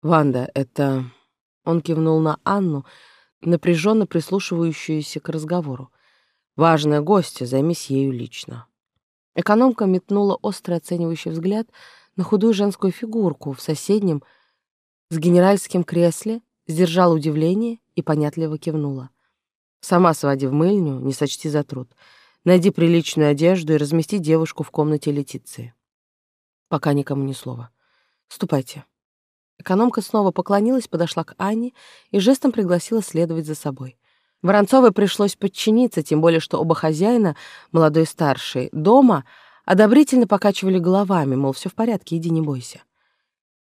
«Ванда, это...» Он кивнул на Анну, напряженно прислушивающуюся к разговору. «Важная гостья, займись ею лично». Экономка метнула острый оценивающий взгляд на худую женскую фигурку в соседнем с генеральским кресле, сдержала удивление и понятливо кивнула. «Сама своди в мыльню, не сочти за труд. Найди приличную одежду и размести девушку в комнате Летиции. Пока никому ни слова. Ступайте. Экономка снова поклонилась, подошла к Анне и жестом пригласила следовать за собой. Воронцовой пришлось подчиниться, тем более что оба хозяина, молодой и старший, дома одобрительно покачивали головами, мол, все в порядке, иди не бойся.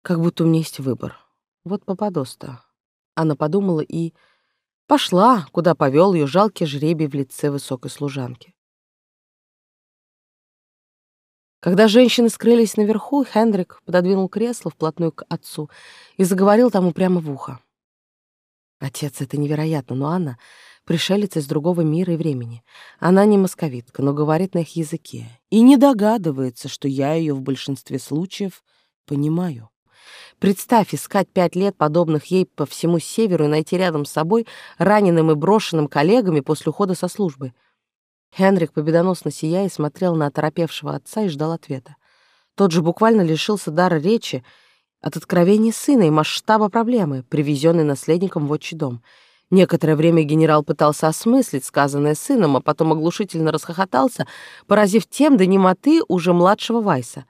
Как будто у меня есть выбор. Вот попадос-то. Она подумала и пошла, куда повел ее жалкий жребий в лице высокой служанки. Когда женщины скрылись наверху, Хендрик пододвинул кресло вплотную к отцу и заговорил тому прямо в ухо. «Отец, это невероятно, но Анна — пришелец из другого мира и времени. Она не московитка, но говорит на их языке и не догадывается, что я ее в большинстве случаев понимаю. Представь, искать пять лет подобных ей по всему северу и найти рядом с собой раненым и брошенным коллегами после ухода со службы — Хенрик, победоносно сияя, смотрел на оторопевшего отца и ждал ответа. Тот же буквально лишился дара речи от откровения сына и масштаба проблемы, привезенной наследником в отчий дом. Некоторое время генерал пытался осмыслить сказанное сыном, а потом оглушительно расхохотался, поразив тем до немоты уже младшего Вайса.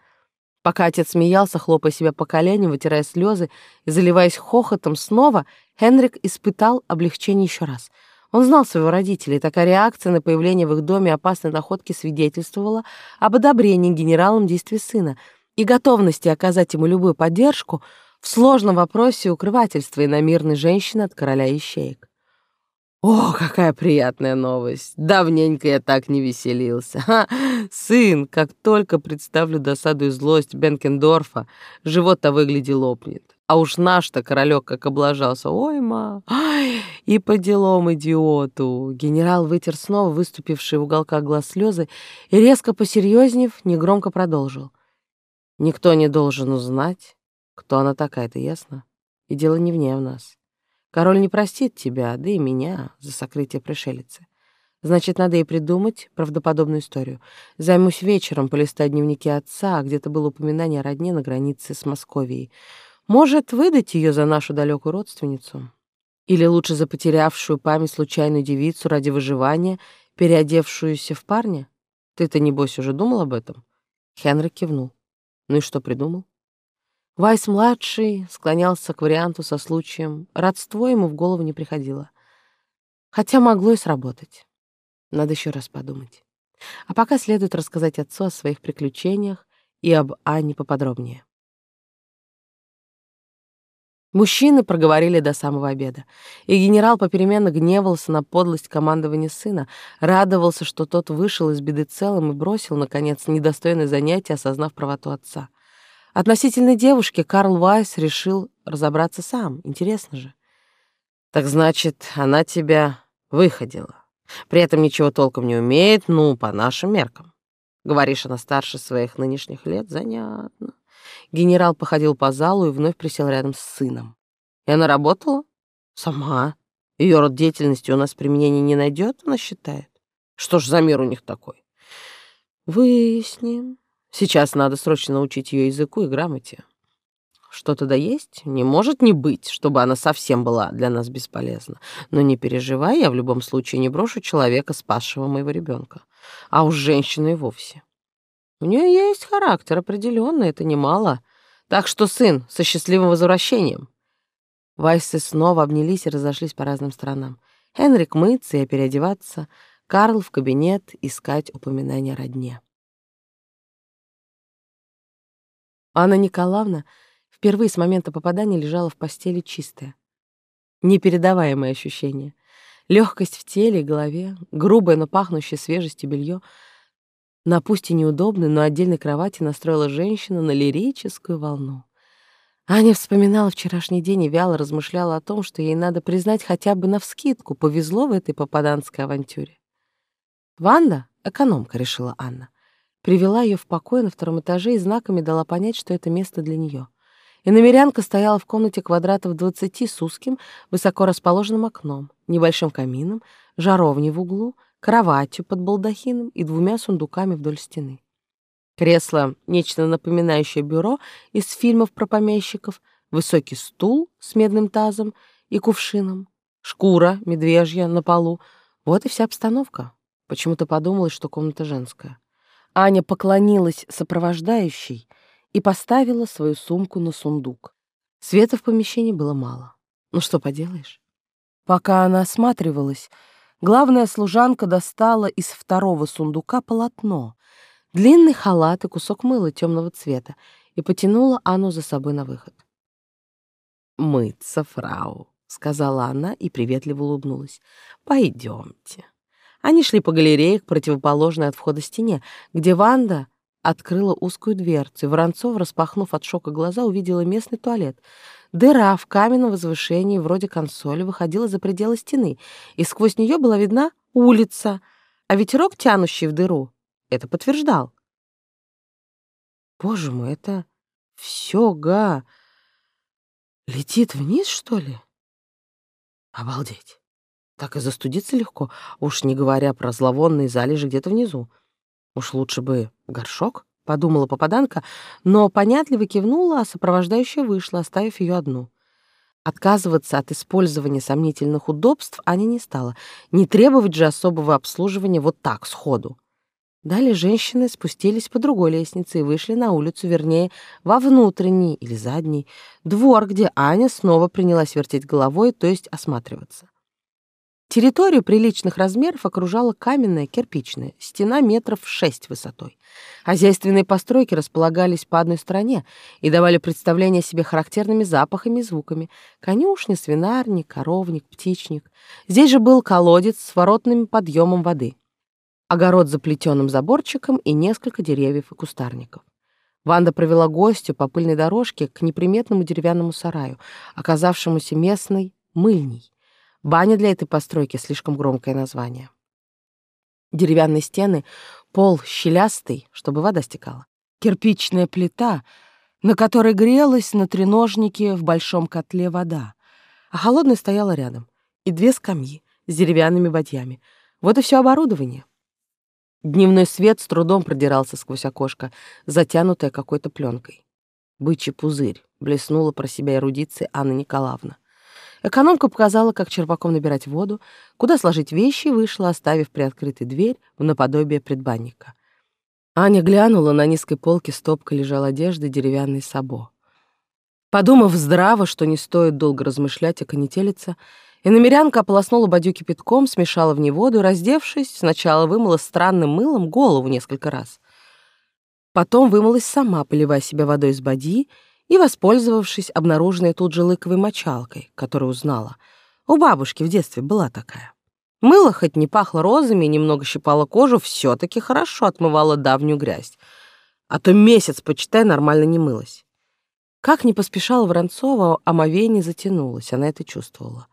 Пока отец смеялся, хлопая себя по коленям, вытирая слезы и заливаясь хохотом снова, Хенрик испытал облегчение еще раз — он знал своего родителя, и такая реакция на появление в их доме опасной находки свидетельствовала об одобрении генералом действий сына и готовности оказать ему любую поддержку в сложном вопросе укрывательства иномирной женщины от короля ищеек. «О, какая приятная новость! Давненько я так не веселился. Ха! Сын, как только представлю досаду и злость Бенкендорфа, живот-то выгляди лопнет. А уж наш-то королек как облажался. Ой, ма, ай, и по делам идиоту. Генерал вытер снова выступившие в уголках глаз слезы и, резко посерьезнев, негромко продолжил. Никто не должен узнать, кто она такая, это ясно? И дело не в ней, а в нас. Король не простит тебя, да и меня, за сокрытие пришелицы. Значит, надо ей придумать правдоподобную историю. Займусь вечером полистать дневники отца, где-то было упоминание о родне на границе с Московией. Может, выдать ее за нашу далекую родственницу? Или лучше за потерявшую память случайную девицу ради выживания, переодевшуюся в парня? Ты-то, небось, уже думал об этом? Хенрик кивнул. Ну и что придумал? Вайс-младший склонялся к варианту со случаем. Родство ему в голову не приходило. Хотя могло и сработать. Надо еще раз подумать. А пока следует рассказать отцу о своих приключениях и об Анне поподробнее. Мужчины проговорили до самого обеда, и генерал попеременно гневался на подлость командования сына, радовался, что тот вышел из беды целым и бросил, наконец, недостойное занятие, осознав правоту отца. Относительно девушки Карл Вайс решил разобраться сам, интересно же. «Так значит, она тебя выходила?» При этом ничего толком не умеет, ну, по нашим меркам. Говоришь, она старше своих нынешних лет? Занятно. Генерал походил по залу и вновь присел рядом с сыном. И она работала? Сама. Ее род деятельности у нас применения не найдет, она считает. Что ж за мир у них такой? Выясним. Сейчас надо срочно научить ее языку и грамоте. Что-то да есть, не может не быть, чтобы она совсем была для нас бесполезна. Но не переживай, я в любом случае не брошу человека, спасшего моего ребенка. А уж женщину и вовсе. У нее есть характер определенный, это немало. Так что, сын, со счастливым возвращением. Вайсы снова обнялись и разошлись по разным сторонам. Хенрик мыться и переодеваться, Карл в кабинет искать упоминания родне. Анна Николаевна Впервые с момента попадания лежала в постели чистая. Непередаваемое ощущение. Легкость в теле и голове, грубое, но пахнущее свежестью белье. На пусть и неудобной, но отдельной кровати настроила женщина на лирическую волну. Аня вспоминала вчерашний день и вяло размышляла о том, что ей надо признать хотя бы навскидку, повезло в этой попаданской авантюре. «Ванда — экономка», — решила Анна. Привела ее в покой на втором этаже и знаками дала понять, что это место для нее. И намерянка стояла в комнате квадратов двадцати с узким, высоко расположенным окном, небольшим камином, жаровней в углу, кроватью под балдахином и двумя сундуками вдоль стены. Кресло, нечто напоминающее бюро из фильмов про помещиков, высокий стул с медным тазом и кувшином, шкура медвежья на полу. Вот и вся обстановка. Почему-то подумалось, что комната женская. Аня поклонилась сопровождающей и поставила свою сумку на сундук. Света в помещении было мало. Ну что поделаешь? Пока она осматривалась, главная служанка достала из второго сундука полотно, длинный халат и кусок мыла темного цвета и потянула Анну за собой на выход. «Мыться, фрау», — сказала она и приветливо улыбнулась. «Пойдемте». Они шли по галерее к противоположной от входа стене, где Ванда открыла узкую дверцу, и Воронцов, распахнув от шока глаза, увидела местный туалет. Дыра в каменном возвышении, вроде консоли, выходила за пределы стены, и сквозь нее была видна улица, а ветерок, тянущий в дыру, это подтверждал. Боже мой, это все га... Летит вниз, что ли? Обалдеть. Так и застудиться легко, уж не говоря про зловонные залежи где-то внизу. Уж лучше бы горшок, подумала попаданка, но понятливо кивнула, а сопровождающая вышла, оставив ее одну. Отказываться от использования сомнительных удобств Аня не стала. Не требовать же особого обслуживания вот так, сходу. Далее женщины спустились по другой лестнице и вышли на улицу, вернее, во внутренний или задний двор, где Аня снова принялась вертеть головой, то есть осматриваться. Территорию приличных размеров окружала каменная кирпичная, стена метров шесть высотой. Хозяйственные постройки располагались по одной стороне и давали представление о себе характерными запахами и звуками. Конюшня, свинарник, коровник, птичник. Здесь же был колодец с воротным подъемом воды. Огород за плетеным заборчиком и несколько деревьев и кустарников. Ванда провела гостю по пыльной дорожке к неприметному деревянному сараю, оказавшемуся местной мыльней. Баня для этой постройки — слишком громкое название. Деревянные стены, пол щелястый, чтобы вода стекала. Кирпичная плита, на которой грелась на треножнике в большом котле вода. а холодная стояла рядом. И две скамьи с деревянными бадьями. Вот и все оборудование. Дневной свет с трудом продирался сквозь окошко, затянутое какой-то пленкой. Бычий пузырь, блеснула про себя эрудиция Анна Николаевна. Экономка показала, как черпаком набирать воду, куда сложить вещи и вышла, оставив приоткрытой дверь в наподобие предбанника. Аня глянула, на низкой полке стопкой лежал одежды деревянный сабо. Подумав здраво, что не стоит долго размышлять о конетелице, иномерянка ополоснула бадью кипятком, смешала в ней воду и, раздевшись, сначала вымыла странным мылом голову несколько раз. Потом вымылась сама, поливая себя водой из бадьи и, воспользовавшись обнаруженной тут же лыковой мочалкой, которую узнала. У бабушки в детстве была такая. Мыло хоть не пахло розами и немного щипало кожу, все таки хорошо отмывало давнюю грязь. А то месяц, почитай, нормально не мылась. Как не поспешала Воронцова, омовение затянулось, она это чувствовала.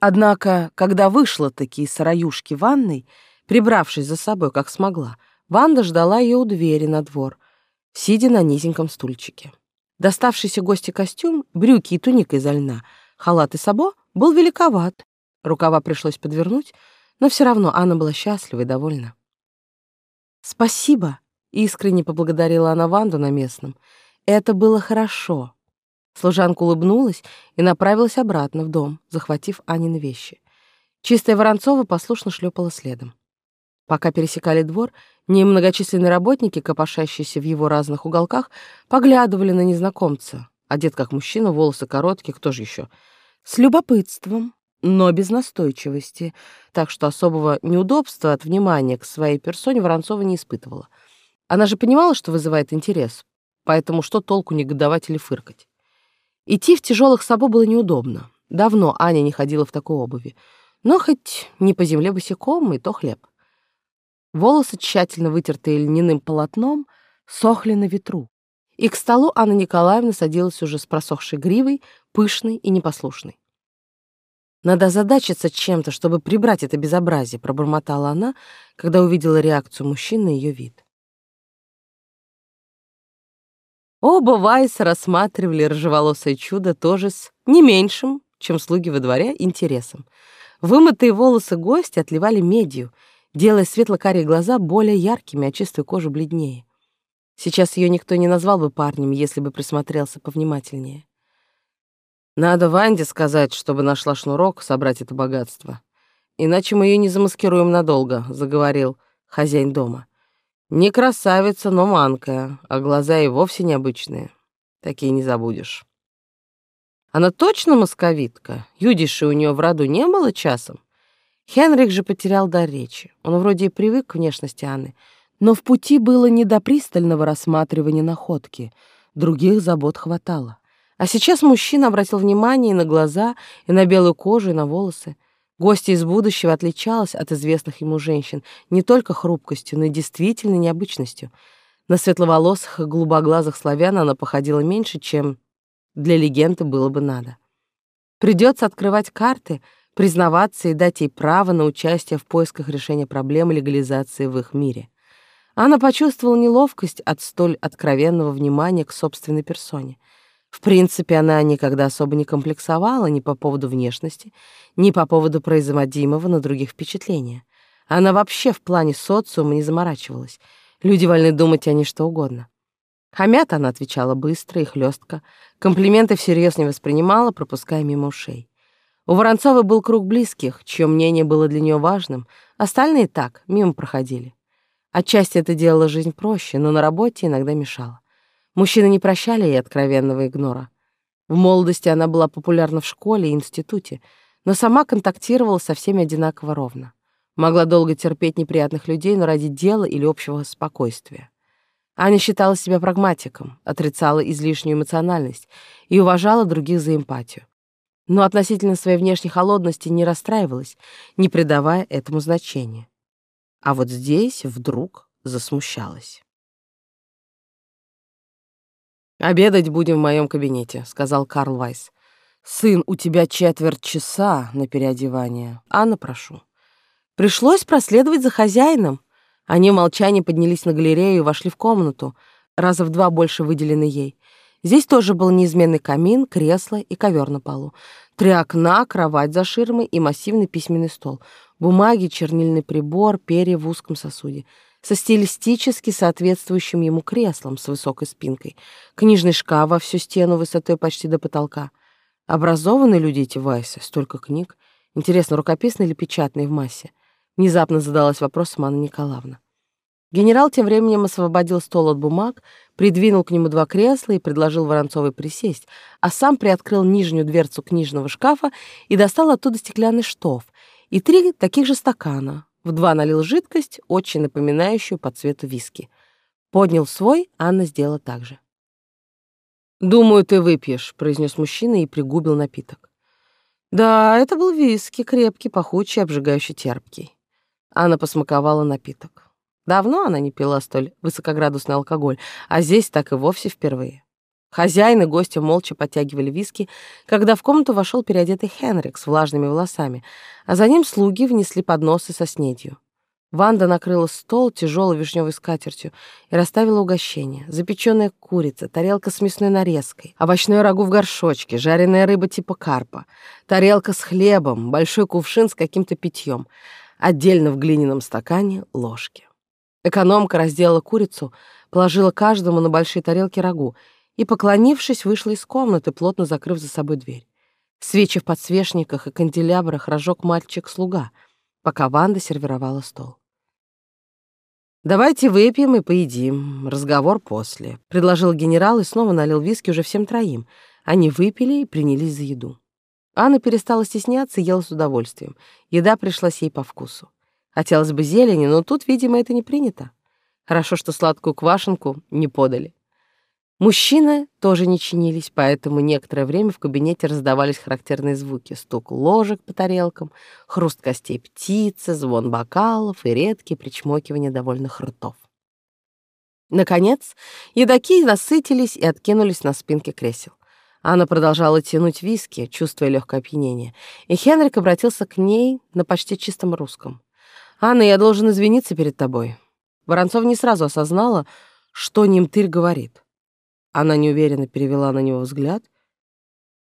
Однако, когда вышла такие сараюшки ванной, прибравшись за собой, как смогла, Ванда ждала ее у двери на двор, сидя на низеньком стульчике. Доставшийся гости костюм, брюки и туника изо льна, халат и сабо был великоват. Рукава пришлось подвернуть, но все равно Анна была счастлива и довольна. «Спасибо», — искренне поблагодарила она Ванду на местном. «Это было хорошо». Служанка улыбнулась и направилась обратно в дом, захватив Анины вещи. Чистая Воронцова послушно шлепала следом. Пока пересекали двор, немногочисленные работники, копошащиеся в его разных уголках, поглядывали на незнакомца. Одет как мужчина, волосы короткие, кто же еще? С любопытством, но без настойчивости, так что особого неудобства от внимания к своей персоне Воронцова не испытывала. Она же понимала, что вызывает интерес, поэтому что толку негодовать или фыркать? Идти в тяжелых сабо было неудобно. Давно Аня не ходила в такой обуви. Но хоть не по земле босиком, и то хлеб. Волосы, тщательно вытертые льняным полотном, сохли на ветру. И к столу Анна Николаевна садилась уже с просохшей гривой, пышной и непослушной. «Надо озадачиться чем-то, чтобы прибрать это безобразие», — пробормотала она, когда увидела реакцию мужчин на ее вид. Оба Вайса рассматривали рыжеволосое чудо тоже с не меньшим, чем слуги во дворе, интересом. Вымытые волосы гостя отливали медью — делая светло-карие глаза более яркими, а чистую кожу бледнее. Сейчас ее никто не назвал бы парнем, если бы присмотрелся повнимательнее. Надо Ванде сказать, чтобы нашла шнурок собрать это богатство. Иначе мы ее не замаскируем надолго, заговорил хозяин дома. Не красавица, но манкая, а глаза и вовсе необычные. Такие не забудешь. Она точно московитка? Юдиши у нее в роду не было часом? Хенрик же потерял дар речи. Он вроде и привык к внешности Анны, но в пути было не до пристального рассматривания находки. Других забот хватало. А сейчас мужчина обратил внимание и на глаза, и на белую кожу, и на волосы. Гостья из будущего отличалась от известных ему женщин не только хрупкостью, но и действительно необычностью. На светловолосых и голубоглазых славян она походила меньше, чем для легенды было бы надо. Придется открывать карты — признаваться и дать ей право на участие в поисках решения проблемы легализации в их мире. Она почувствовала неловкость от столь откровенного внимания к собственной персоне. В принципе, она никогда особо не комплексовала ни по поводу внешности, ни по поводу производимого на других впечатления. Она вообще в плане социума не заморачивалась. Люди вольны думать о ней что угодно. Хамят она отвечала быстро и хлестко, комплименты всерьез не воспринимала, пропуская мимо ушей. У Воронцова был круг близких, чье мнение было для нее важным, остальные так, мимо проходили. Отчасти это делало жизнь проще, но на работе иногда мешало. Мужчины не прощали ей откровенного игнора. В молодости она была популярна в школе и институте, но сама контактировала со всеми одинаково ровно. Могла долго терпеть неприятных людей, но ради дела или общего спокойствия. Аня считала себя прагматиком, отрицала излишнюю эмоциональность и уважала других за эмпатию но относительно своей внешней холодности не расстраивалась, не придавая этому значения. А вот здесь вдруг засмущалась. «Обедать будем в моем кабинете», — сказал Карл Вайс. «Сын, у тебя четверть часа на переодевание. Анна, прошу». Пришлось проследовать за хозяином. Они в молчании поднялись на галерею и вошли в комнату, раза в два больше выделенной ей. Здесь тоже был неизменный камин, кресло и ковер на полу. Три окна, кровать за ширмой и массивный письменный стол. Бумаги, чернильный прибор, перья в узком сосуде. Со стилистически соответствующим ему креслом с высокой спинкой. Книжный шкаф во всю стену высотой почти до потолка. Образованные люди эти Вайсы, столько книг. Интересно, рукописные или печатные в массе? Внезапно задалась вопросом Анна Николаевна. Генерал тем временем освободил стол от бумаг, придвинул к нему два кресла и предложил Воронцовой присесть, а сам приоткрыл нижнюю дверцу книжного шкафа и достал оттуда стеклянный штоф и три таких же стакана. В два налил жидкость, очень напоминающую по цвету виски. Поднял свой, Анна сделала так же. «Думаю, ты выпьешь», — произнес мужчина и пригубил напиток. Да, это был виски, крепкий, пахучий, обжигающий терпкий. Анна посмаковала напиток. Давно она не пила столь высокоградусный алкоголь, а здесь так и вовсе впервые. Хозяин и гости молча подтягивали виски, когда в комнату вошел переодетый Хенрик с влажными волосами, а за ним слуги внесли подносы со снедью. Ванда накрыла стол тяжелой вишневой скатертью и расставила угощение. Запеченная курица, тарелка с мясной нарезкой, овощное рагу в горшочке, жареная рыба типа карпа, тарелка с хлебом, большой кувшин с каким-то питьем, отдельно в глиняном стакане ложки. Экономка раздела курицу, положила каждому на большие тарелки рагу и, поклонившись, вышла из комнаты, плотно закрыв за собой дверь. Свечи в подсвечниках и канделябрах разжег мальчик-слуга, пока Ванда сервировала стол. «Давайте выпьем и поедим. Разговор после», — предложил генерал и снова налил виски уже всем троим. Они выпили и принялись за еду. Анна перестала стесняться и ела с удовольствием. Еда пришлась ей по вкусу. Хотелось бы зелени, но тут, видимо, это не принято. Хорошо, что сладкую квашенку не подали. Мужчины тоже не чинились, поэтому некоторое время в кабинете раздавались характерные звуки: стук ложек по тарелкам, хруст костей птицы, звон бокалов и редкие причмокивания довольных ртов. Наконец, едоки насытились и откинулись на спинки кресел. Анна продолжала тянуть виски, чувствуя легкое опьянение, и Хенрик обратился к ней на почти чистом русском. «Анна, я должен извиниться перед тобой». Воронцов не сразу осознала, что Немтырь говорит. Она неуверенно перевела на него взгляд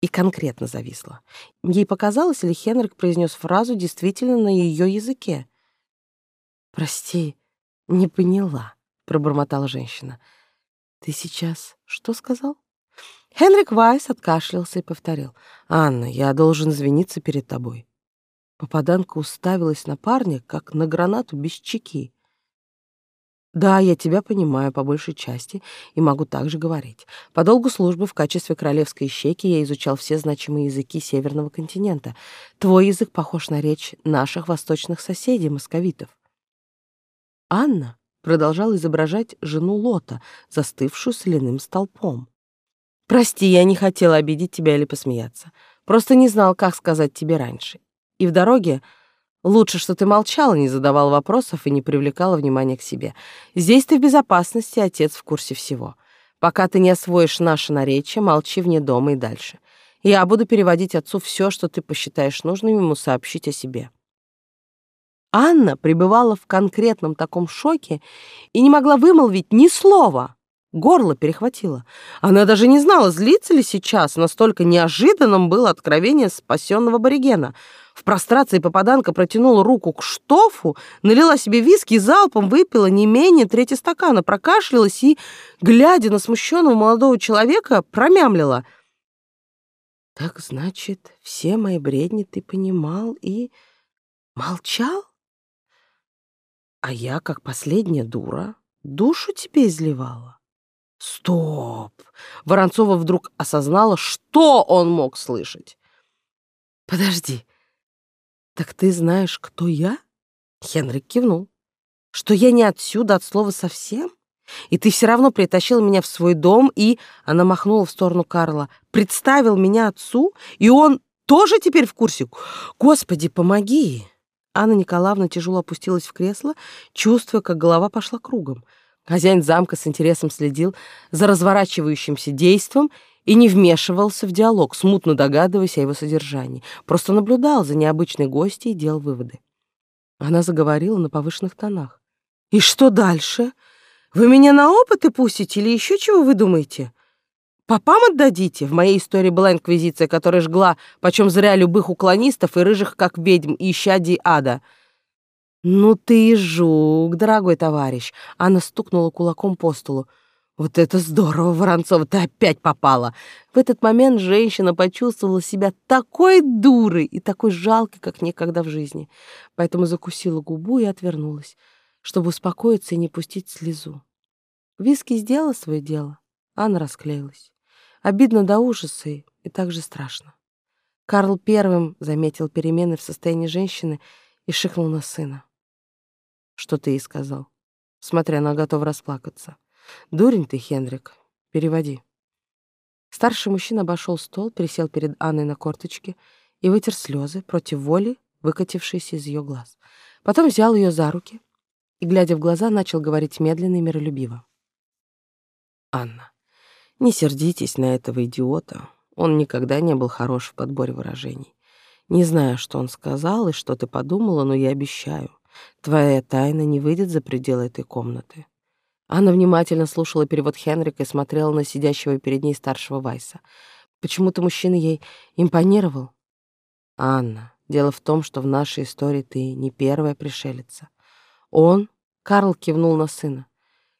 и конкретно зависла. Ей показалось, или Хенрик произнес фразу действительно на ее языке. «Прости, не поняла», — пробормотала женщина. «Ты сейчас что сказал?» Хенрик Вайс откашлялся и повторил. «Анна, я должен извиниться перед тобой». Попаданка уставилась на парня, как на гранату без чеки. Да, я тебя понимаю по большей части и могу также говорить. По долгу службы в качестве королевской ищейки я изучал все значимые языки северного континента. Твой язык похож на речь наших восточных соседей, московитов. Анна продолжала изображать жену Лота, застывшую соляным столпом. Прости, я не хотела обидеть тебя или посмеяться. Просто не знал, как сказать тебе раньше. И в дороге лучше, что ты молчала, не задавал вопросов и не привлекала внимания к себе. Здесь ты в безопасности, отец в курсе всего. Пока ты не освоишь наше наречие, молчи вне дома и дальше. Я буду переводить отцу все, что ты посчитаешь нужным ему сообщить о себе. Анна пребывала в конкретном таком шоке и не могла вымолвить ни слова. Горло перехватило. Она даже не знала, злится ли сейчас, настолько неожиданным было откровение спасенного аборигена. В прострации попаданка протянула руку к штофу, налила себе виски и залпом выпила не менее трети стакана, прокашлялась и, глядя на смущенного молодого человека, промямлила. «Так, значит, все мои бредни ты понимал и молчал? А я, как последняя дура, душу тебе изливала?» Стоп! Воронцова вдруг осознала, что он мог слышать. Подожди. Так ты знаешь, кто я? Хенрик кивнул. Что я не отсюда от слова совсем? И ты все равно притащил меня в свой дом и, она махнула в сторону Карла, представил меня отцу, и он тоже теперь в курсе. Господи, помоги! Анна Николаевна тяжело опустилась в кресло, чувствуя, как голова пошла кругом. Хозяин замка с интересом следил за разворачивающимся действом и не вмешивался в диалог, смутно догадываясь о его содержании, просто наблюдал за необычной гостьей и делал выводы. Она заговорила на повышенных тонах. «И что дальше? Вы меня на опыты пустите или еще чего вы думаете?» Попам отдадите? В моей истории была инквизиция, которая жгла почем зря любых уклонистов и рыжих, как ведьм, и щадий ада. «Ну ты и жук, дорогой товарищ!» Анна стукнула кулаком по столу. «Вот это здорово, Воронцова, ты опять попала!» В этот момент женщина почувствовала себя такой дурой и такой жалкой, как никогда в жизни. Поэтому закусила губу и отвернулась, чтобы успокоиться и не пустить слезу. Виски сделала свое дело. Анна расклеилась. Обидно до ужаса и, и также страшно. Карл первым заметил перемены в состоянии женщины и шикнул на сына. «Что ты ей сказал?» Смотря, она готова расплакаться. «Дурень ты, Хенрик. Переводи». Старший мужчина обошел стол, присел перед Анной на корточки и вытер слезы против воли, выкатившиеся из ее глаз. Потом взял ее за руки и, глядя в глаза, начал говорить медленно и миролюбиво. «Анна, не сердитесь на этого идиота. Он никогда не был хорош в подборе выражений. Не знаю, что он сказал и что ты подумала, но я обещаю, твоя тайна не выйдет за пределы этой комнаты. Анна внимательно слушала перевод Хенрика и смотрела на сидящего перед ней старшего Вайса. Почему-то мужчина ей импонировал. «Анна, дело в том, что в нашей истории ты не первая пришелица. Он, Карл кивнул на сына,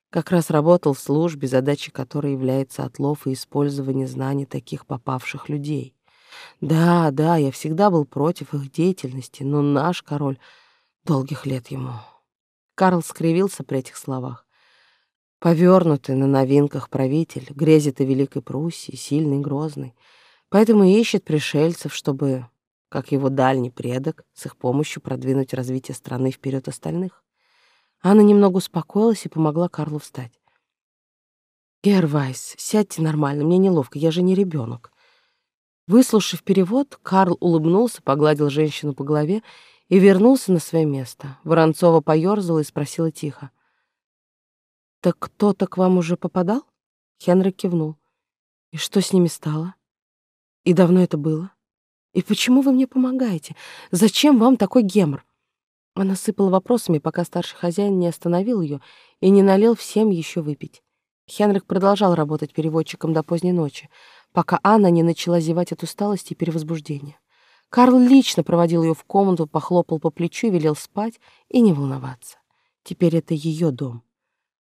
как раз работал в службе, задачей которой является отлов и использование знаний таких попавших людей. Да, да, я всегда был против их деятельности, но наш король долгих лет ему. Карл скривился при этих словах. Повернутый на новинках правитель, грезит о Великой Пруссии, сильный, грозный, поэтому ищет пришельцев, чтобы, как его дальний предок, с их помощью продвинуть развитие страны вперед остальных. Анна немного успокоилась и помогла Карлу встать. «Гервайс, сядьте нормально, мне неловко, я же не ребенок. Выслушав перевод, Карл улыбнулся, погладил женщину по голове и вернулся на свое место. Воронцова поёрзала и спросила тихо. «Так кто-то к вам уже попадал?» Хенрик кивнул. «И что с ними стало? И давно это было? И почему вы мне помогаете? Зачем вам такой гемор?» Она сыпала вопросами, пока старший хозяин не остановил ее и не налил всем еще выпить. Хенрик продолжал работать переводчиком до поздней ночи, пока Анна не начала зевать от усталости и перевозбуждения. Карл лично проводил ее в комнату, похлопал по плечу велел спать и не волноваться. Теперь это ее дом.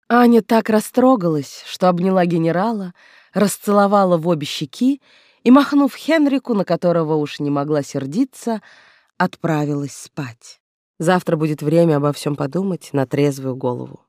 Аня так растрогалась, что обняла генерала, расцеловала в обе щеки и, махнув Хенрику, на которого уж не могла сердиться, отправилась спать. Завтра будет время обо всем подумать на трезвую голову.